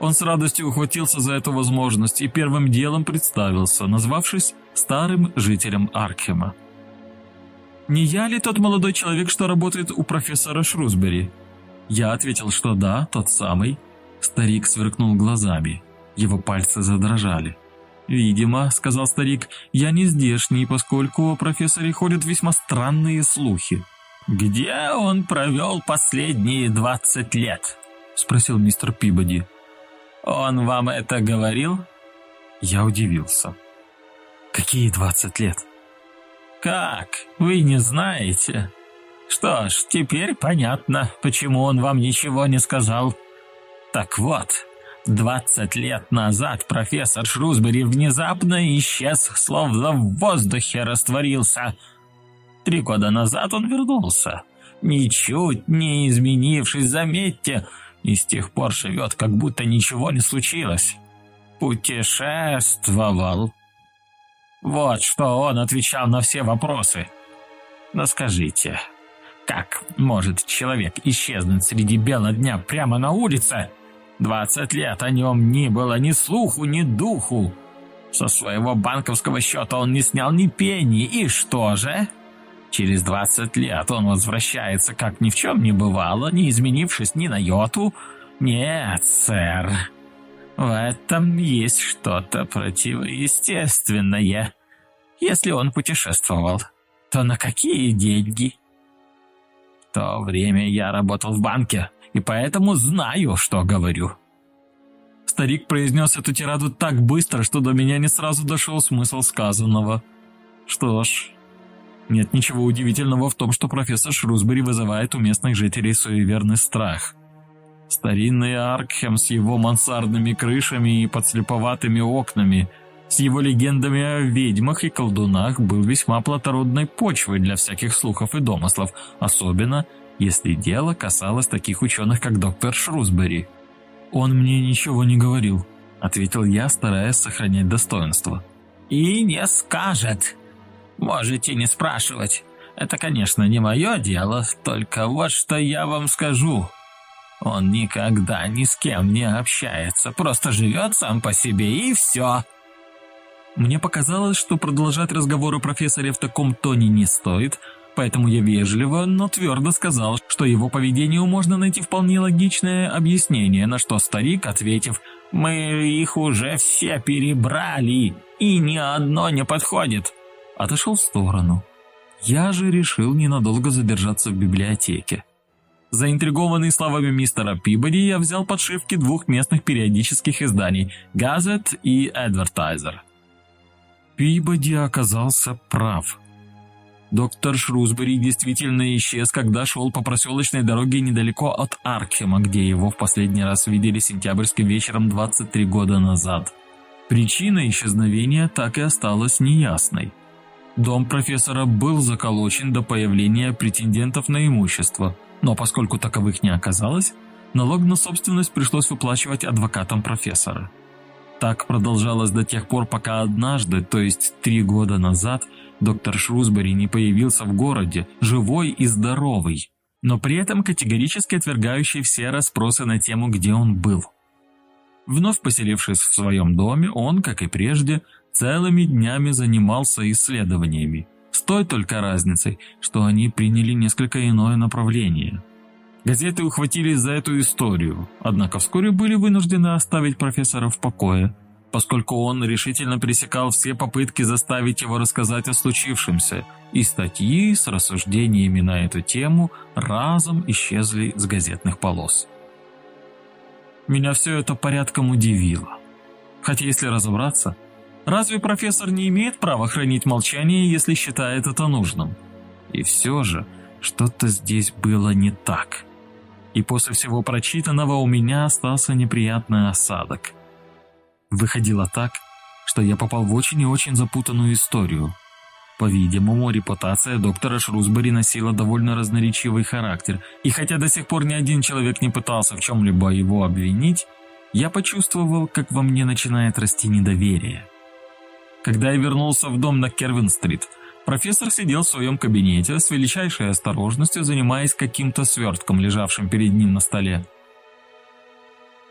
Speaker 1: Он с радостью ухватился за эту возможность и первым делом представился, назвавшись старым жителем Аркхема. «Не я ли тот молодой человек, что работает у профессора Шрусбери?» Я ответил, что да, тот самый. Старик сверкнул глазами. Его пальцы задрожали. «Видимо», — сказал старик, — «я не здешний, поскольку о профессоре ходят весьма странные слухи».
Speaker 2: «Где он провел последние двадцать лет?»
Speaker 1: — спросил мистер Пибоди.
Speaker 2: «Он вам это говорил?»
Speaker 1: Я удивился. «Какие двадцать лет?»
Speaker 2: «Как? Вы не знаете?» «Что ж, теперь понятно, почему он вам ничего не сказал. Так вот, двадцать лет назад профессор Шрусбери внезапно исчез, словно в воздухе растворился. Три года назад он вернулся, ничуть не изменившись, заметьте, и с тех пор живет, как будто ничего не случилось. Путешествовал. Вот что он отвечал на все вопросы. Но скажите, как может человек исчезнуть среди бела дня прямо на улице? Двадцать лет о нем не было ни слуху, ни духу. Со своего банковского счета он не снял ни пени, и что же? Через 20 лет он возвращается, как ни в чем не бывало, не изменившись ни на йоту. Нет, сэр, в этом есть что-то противоестественное. Если он путешествовал, то на какие деньги? В то время я работал в банке, и поэтому знаю, что говорю.
Speaker 1: Старик произнес эту тираду так быстро, что до меня не сразу дошел смысл сказанного. Что ж, нет ничего удивительного в том, что профессор Шрусбери вызывает у местных жителей суеверный страх. Старинный Аркхем с его мансардными крышами и подслеповатыми окнами, с его легендами о ведьмах и колдунах был весьма плодородной почвой для всяких слухов и домыслов, особенно если дело касалось таких ученых, как доктор Шрусбери. «Он мне ничего не говорил», — ответил я, стараясь сохранять достоинство.
Speaker 2: «И не скажет», Можете не спрашивать. Это, конечно, не мое дело, только вот что я вам скажу. Он никогда ни с кем не общается, просто живет сам по себе и все.
Speaker 1: Мне показалось, что продолжать разговор о профессоре в таком тоне не стоит, поэтому я вежливо, но твердо сказал, что его поведению можно найти вполне логичное объяснение, на что старик, ответив
Speaker 2: «Мы их уже все перебрали, и ни одно не подходит»,
Speaker 1: отошел в сторону. Я же решил ненадолго задержаться в библиотеке. Заинтригованный словами мистера Пибоди, я взял подшивки двух местных периодических изданий «Газет» и «Адвертайзер». Пибоди оказался прав. Доктор Шрусбери действительно исчез, когда шел по проселочной дороге недалеко от Аркхема, где его в последний раз видели сентябрьским вечером 23 года назад. Причина исчезновения так и осталась неясной. Дом профессора был заколочен до появления претендентов на имущество, но поскольку таковых не оказалось, налог на собственность пришлось выплачивать адвокатам профессора. Так продолжалось до тех пор, пока однажды, то есть три года назад, доктор Шрусбери не появился в городе, живой и здоровый, но при этом категорически отвергающий все расспросы на тему, где он был. Вновь поселившись в своем доме, он, как и прежде, целыми днями занимался исследованиями, с той только разницей, что они приняли несколько иное направление. Газеты ухватились за эту историю, однако вскоре были вынуждены оставить профессора в покое, поскольку он решительно пресекал все попытки заставить его рассказать о случившемся, и статьи с рассуждениями на эту тему разом исчезли с газетных полос. Меня все это порядком удивило. Хотя, если разобраться, Разве профессор не имеет права хранить молчание, если считает это нужным? И все же, что-то здесь было не так. И после всего прочитанного у меня остался неприятный осадок. Выходило так, что я попал в очень и очень запутанную историю. По-видимому, репутация доктора Шрусбери носила довольно разноречивый характер, и хотя до сих пор ни один человек не пытался в чем-либо его обвинить, я почувствовал, как во мне начинает расти недоверие. Когда я вернулся в дом на Кервин-стрит, профессор сидел в своем кабинете с величайшей осторожностью, занимаясь каким-то свертком, лежавшим перед ним на столе.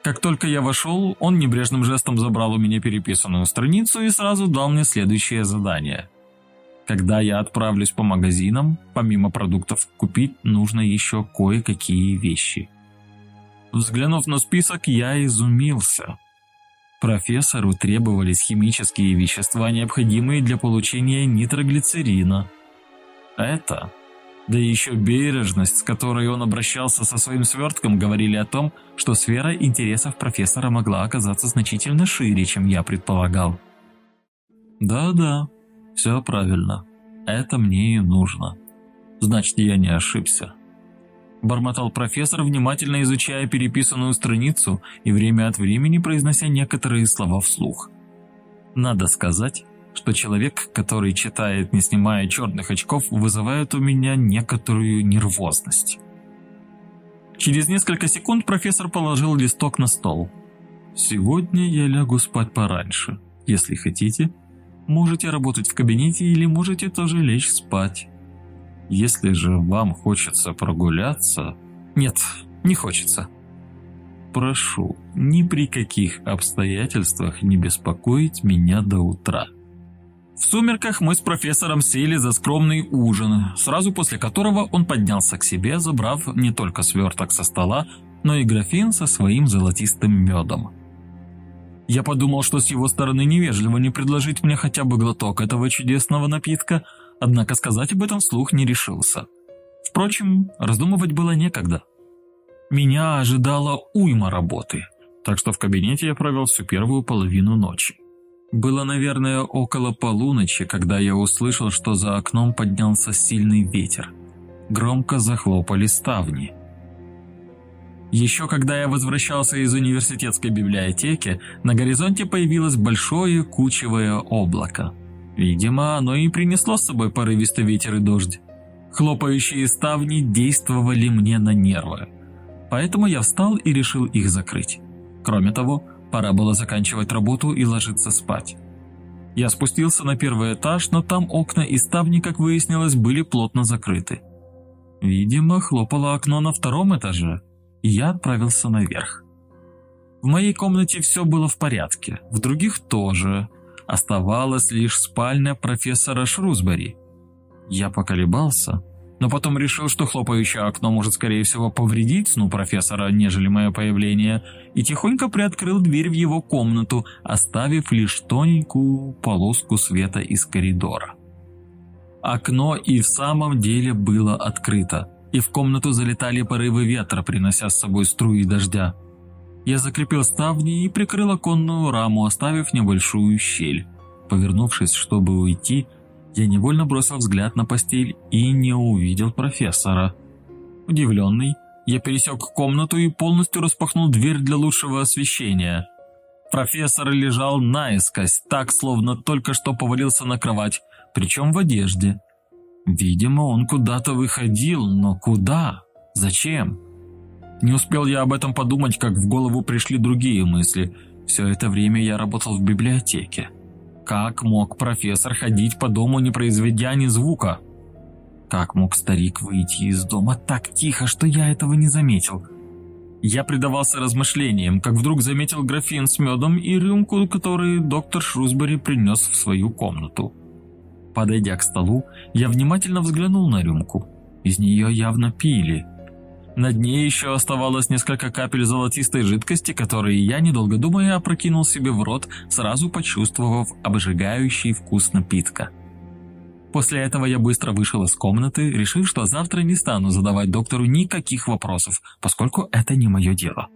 Speaker 1: Как только я вошел, он небрежным жестом забрал у меня переписанную страницу и сразу дал мне следующее задание – когда я отправлюсь по магазинам, помимо продуктов, купить нужно еще кое-какие вещи. Взглянув на список, я изумился. Профессору требовались химические вещества, необходимые для получения нитроглицерина. Это, да еще бережность, с которой он обращался со своим свертком, говорили о том, что сфера интересов профессора могла оказаться значительно шире, чем я предполагал. Да-да, все правильно. Это мне и нужно. Значит, я не ошибся. Бормотал профессор, внимательно изучая переписанную страницу и время от времени произнося некоторые слова вслух. Надо сказать, что человек, который читает, не снимая черных очков, вызывает у меня некоторую нервозность. Через несколько секунд профессор положил листок на стол. «Сегодня я лягу спать пораньше. Если хотите, Можете работать в кабинете или можете тоже лечь спать. Если же вам хочется прогуляться... Нет, не хочется. Прошу, ни при каких обстоятельствах не беспокоить меня до утра. В сумерках мы с профессором сели за скромный ужин, сразу после которого он поднялся к себе, забрав не только сверток со стола, но и графин со своим золотистым медом. Я подумал, что с его стороны невежливо не предложить мне хотя бы глоток этого чудесного напитка, однако сказать об этом вслух не решился. Впрочем, раздумывать было некогда. Меня ожидала уйма работы, так что в кабинете я провел всю первую половину ночи. Было, наверное, около полуночи, когда я услышал, что за окном поднялся сильный ветер. Громко захлопали ставни. Еще когда я возвращался из университетской библиотеки, на горизонте появилось большое кучевое облако. Видимо, оно и принесло с собой порывистый ветер и дождь. Хлопающие ставни действовали мне на нервы. Поэтому я встал и решил их закрыть. Кроме того, пора было заканчивать работу и ложиться спать. Я спустился на первый этаж, но там окна и ставни, как выяснилось, были плотно закрыты. Видимо, хлопало окно на втором этаже, и я отправился наверх. В моей комнате все было в порядке, в других тоже. Оставалась лишь спальня профессора Шрусбери. Я поколебался, но потом решил, что хлопающее окно может скорее всего повредить сну профессора, нежели мое появление, и тихонько приоткрыл дверь в его комнату, оставив лишь тоненькую полоску света из коридора. Окно и в самом деле было открыто и в комнату залетали порывы ветра, принося с собой струи дождя. Я закрепил ставни и прикрыл оконную раму, оставив небольшую щель. Повернувшись, чтобы уйти, я невольно бросил взгляд на постель и не увидел профессора. Удивленный, я пересек комнату и полностью распахнул дверь для лучшего освещения. Профессор лежал наискось, так, словно только что повалился на кровать, причем в одежде. Видимо, он куда-то выходил, но куда? Зачем? Не успел я об этом подумать, как в голову пришли другие мысли. Все это время я работал в библиотеке. Как мог профессор ходить по дому, не произведя ни звука? Как мог старик выйти из дома так тихо, что я этого не заметил? Я предавался размышлениям, как вдруг заметил графин с медом и рюмку, который доктор Шрусбери принес в свою комнату. Подойдя к столу, я внимательно взглянул на рюмку. Из нее явно пили. На дне еще оставалось несколько капель золотистой жидкости, которые я, недолго думая, опрокинул себе в рот, сразу почувствовав обжигающий вкус напитка. После этого я быстро вышел из комнаты, решив, что завтра не стану задавать доктору никаких вопросов, поскольку это не мое дело.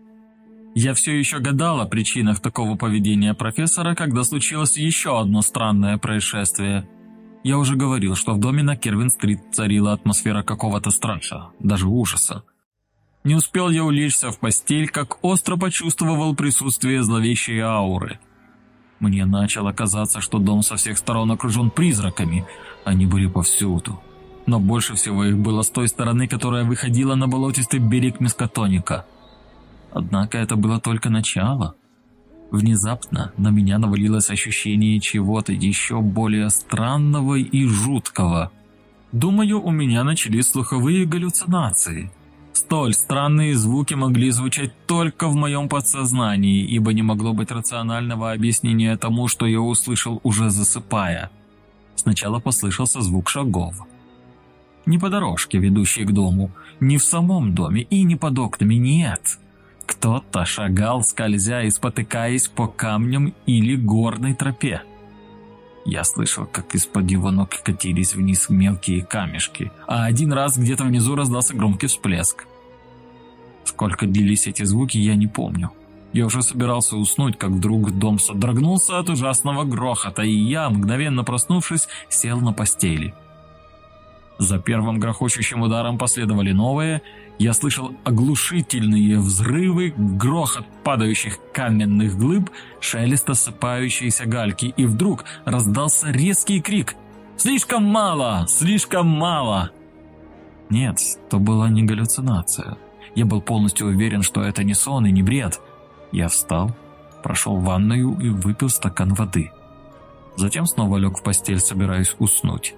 Speaker 1: Я все еще гадал о причинах такого поведения профессора, когда случилось еще одно странное происшествие – я уже говорил, что в доме на Кервин-стрит царила атмосфера какого-то страха, даже ужаса. Не успел я улечься в постель, как остро почувствовал присутствие зловещей ауры. Мне начало казаться, что дом со всех сторон окружен призраками. Они были повсюду. Но больше всего их было с той стороны, которая выходила на болотистый берег Мискотоника. Однако это было только начало. Внезапно на меня навалилось ощущение чего-то еще более странного и жуткого. Думаю, у меня начались слуховые галлюцинации – Столь странные звуки могли звучать только в моем подсознании, ибо не могло быть рационального объяснения тому, что я услышал уже засыпая. Сначала послышался звук шагов. Не по дорожке, ведущей к дому, не в самом доме и не под окнами, нет. Кто-то шагал, скользя и спотыкаясь по камням или горной тропе. Я слышал, как из-под его ног катились вниз мелкие камешки, а один раз где-то внизу раздался громкий всплеск. Сколько длились эти звуки, я не помню. Я уже собирался уснуть, как вдруг дом содрогнулся от ужасного грохота, и я, мгновенно проснувшись, сел на постели. За первым грохочущим ударом последовали новые. Я слышал оглушительные взрывы, грохот падающих каменных глыб, шелест осыпающейся гальки, и вдруг раздался резкий крик «Слишком мало! Слишком мало!» Нет, то была не галлюцинация. Я был полностью уверен, что это не сон и не бред. Я встал, прошел в ванную и выпил стакан воды. Затем снова лег в постель, собираясь уснуть.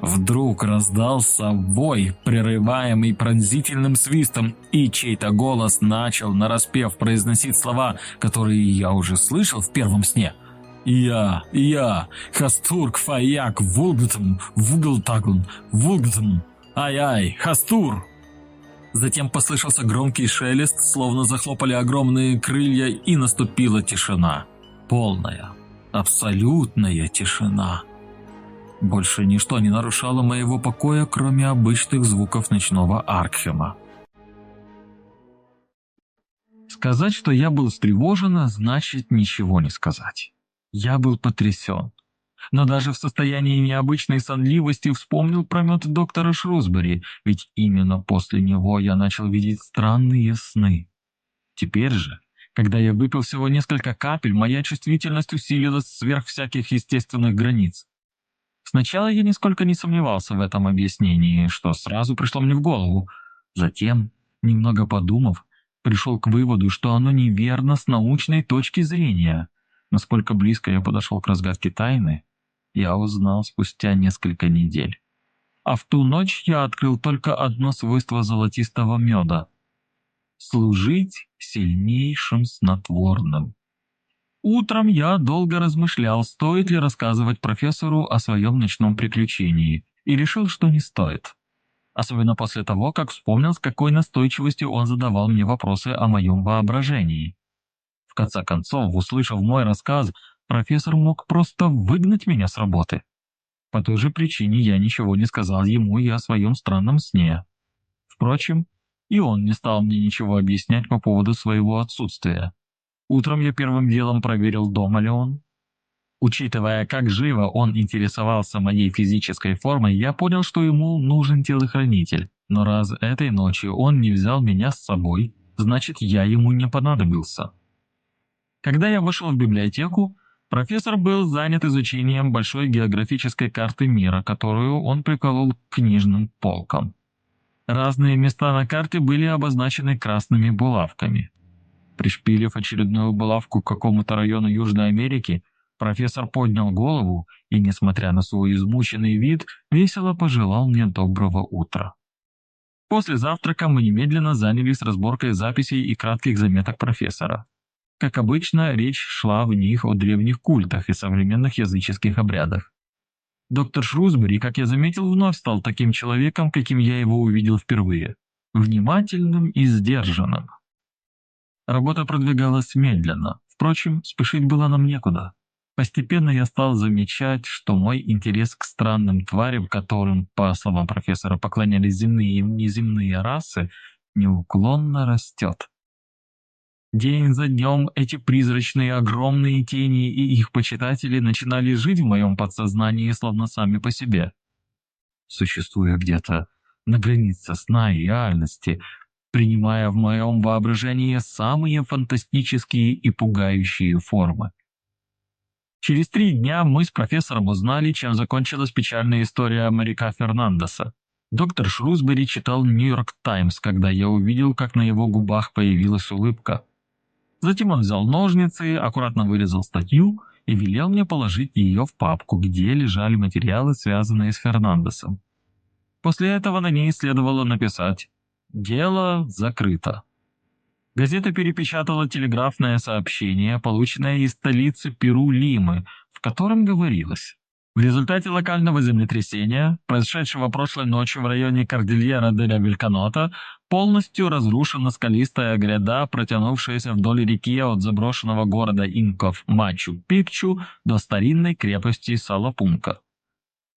Speaker 1: Вдруг раздался вой, прерываемый пронзительным свистом, и чей-то голос начал нараспев произносить слова, которые я уже слышал в первом сне. «Я, я, Хастурк Фаяк Вулгтм, Вуглтагн, Вулгтм, ай-ай, Хастур!» Затем послышался громкий шелест, словно захлопали огромные крылья, и наступила тишина. Полная, абсолютная тишина. Больше ничто не нарушало моего покоя, кроме обычных звуков ночного Аркхема. Сказать, что я был встревожен, значит ничего не сказать. Я был потрясен. Но даже в состоянии необычной сонливости вспомнил про мед доктора Шрусбери, ведь именно после него я начал видеть странные сны. Теперь же, когда я выпил всего несколько капель, моя чувствительность усилилась сверх всяких естественных границ. Сначала я нисколько не сомневался в этом объяснении, что сразу пришло мне в голову. Затем, немного подумав, пришел к выводу, что оно неверно с научной точки зрения. Насколько близко я подошел к разгадке тайны, я узнал спустя несколько недель. А в ту ночь я открыл только одно свойство золотистого меда – служить сильнейшим снотворным. Утром я долго размышлял, стоит ли рассказывать профессору о своем ночном приключении, и решил, что не стоит. Особенно после того, как вспомнил, с какой настойчивостью он задавал мне вопросы о моем воображении. В конце концов, услышав мой рассказ, профессор мог просто выгнать меня с работы. По той же причине я ничего не сказал ему и о своем странном сне. Впрочем, и он не стал мне ничего объяснять по поводу своего отсутствия. Утром я первым делом проверил, дома ли он. Учитывая, как живо он интересовался моей физической формой, я понял, что ему нужен телохранитель. Но раз этой ночью он не взял меня с собой, значит, я ему не понадобился. Когда я вошел в библиотеку, профессор был занят изучением большой географической карты мира, которую он приколол к книжным полкам. Разные места на карте были обозначены красными булавками. Пришпилив очередную булавку к какому-то району Южной Америки, профессор поднял голову и, несмотря на свой измученный вид, весело пожелал мне доброго утра. После завтрака мы немедленно занялись разборкой записей и кратких заметок профессора. Как обычно, речь шла в них о древних культах и современных языческих обрядах. Доктор Шрусбери, как я заметил, вновь стал таким человеком, каким я его увидел впервые. Внимательным и сдержанным. Работа продвигалась медленно, впрочем, спешить было нам некуда. Постепенно я стал замечать, что мой интерес к странным тварям, которым, по словам профессора, поклонялись земные и неземные расы, неуклонно растет. День за днем эти призрачные огромные тени и их почитатели начинали жить в моем подсознании словно сами по себе. Существуя где-то на границе сна и реальности, принимая в моем воображении самые фантастические и пугающие формы. Через три дня мы с профессором узнали, чем закончилась печальная история моряка Фернандеса. Доктор Шрусбери читал «Нью-Йорк Таймс», когда я увидел, как на его губах появилась улыбка. Затем он взял ножницы, аккуратно вырезал статью и велел мне положить ее в папку, где лежали материалы, связанные с Фернандесом. После этого на ней следовало написать «Дело закрыто». Газета перепечатала телеграфное сообщение, полученное из столицы Перу Лимы, в котором говорилось в результате локального землетрясения, произошедшего прошлой ночью в районе Кордильера де ля Вильканота, полностью разрушена скалистая гряда, протянувшаяся вдоль реки от заброшенного города инков Мачу-Пикчу до старинной крепости Салапунка.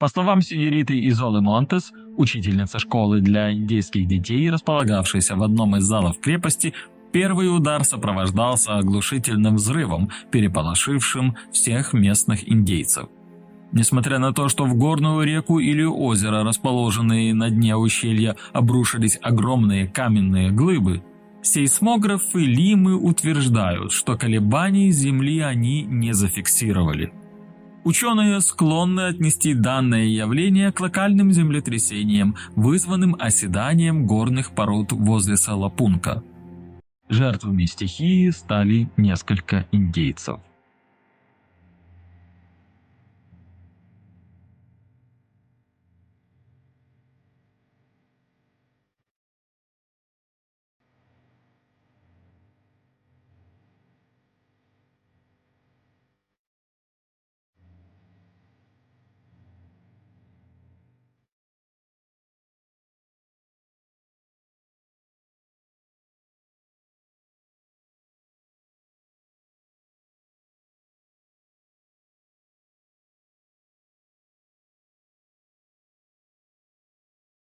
Speaker 1: По словам сеньориты Изолы Монтес, учительница школы для индейских детей, располагавшейся в одном из залов крепости, первый удар сопровождался оглушительным взрывом, переполошившим всех местных индейцев. Несмотря на то, что в горную реку или озеро, расположенные на дне ущелья, обрушились огромные каменные глыбы, сейсмографы Лимы утверждают, что колебаний Земли они не зафиксировали. Ученые склонны отнести данное явление к локальным землетрясениям, вызванным оседанием горных пород возле Салапунка. Жертвами стихии стали несколько индейцев.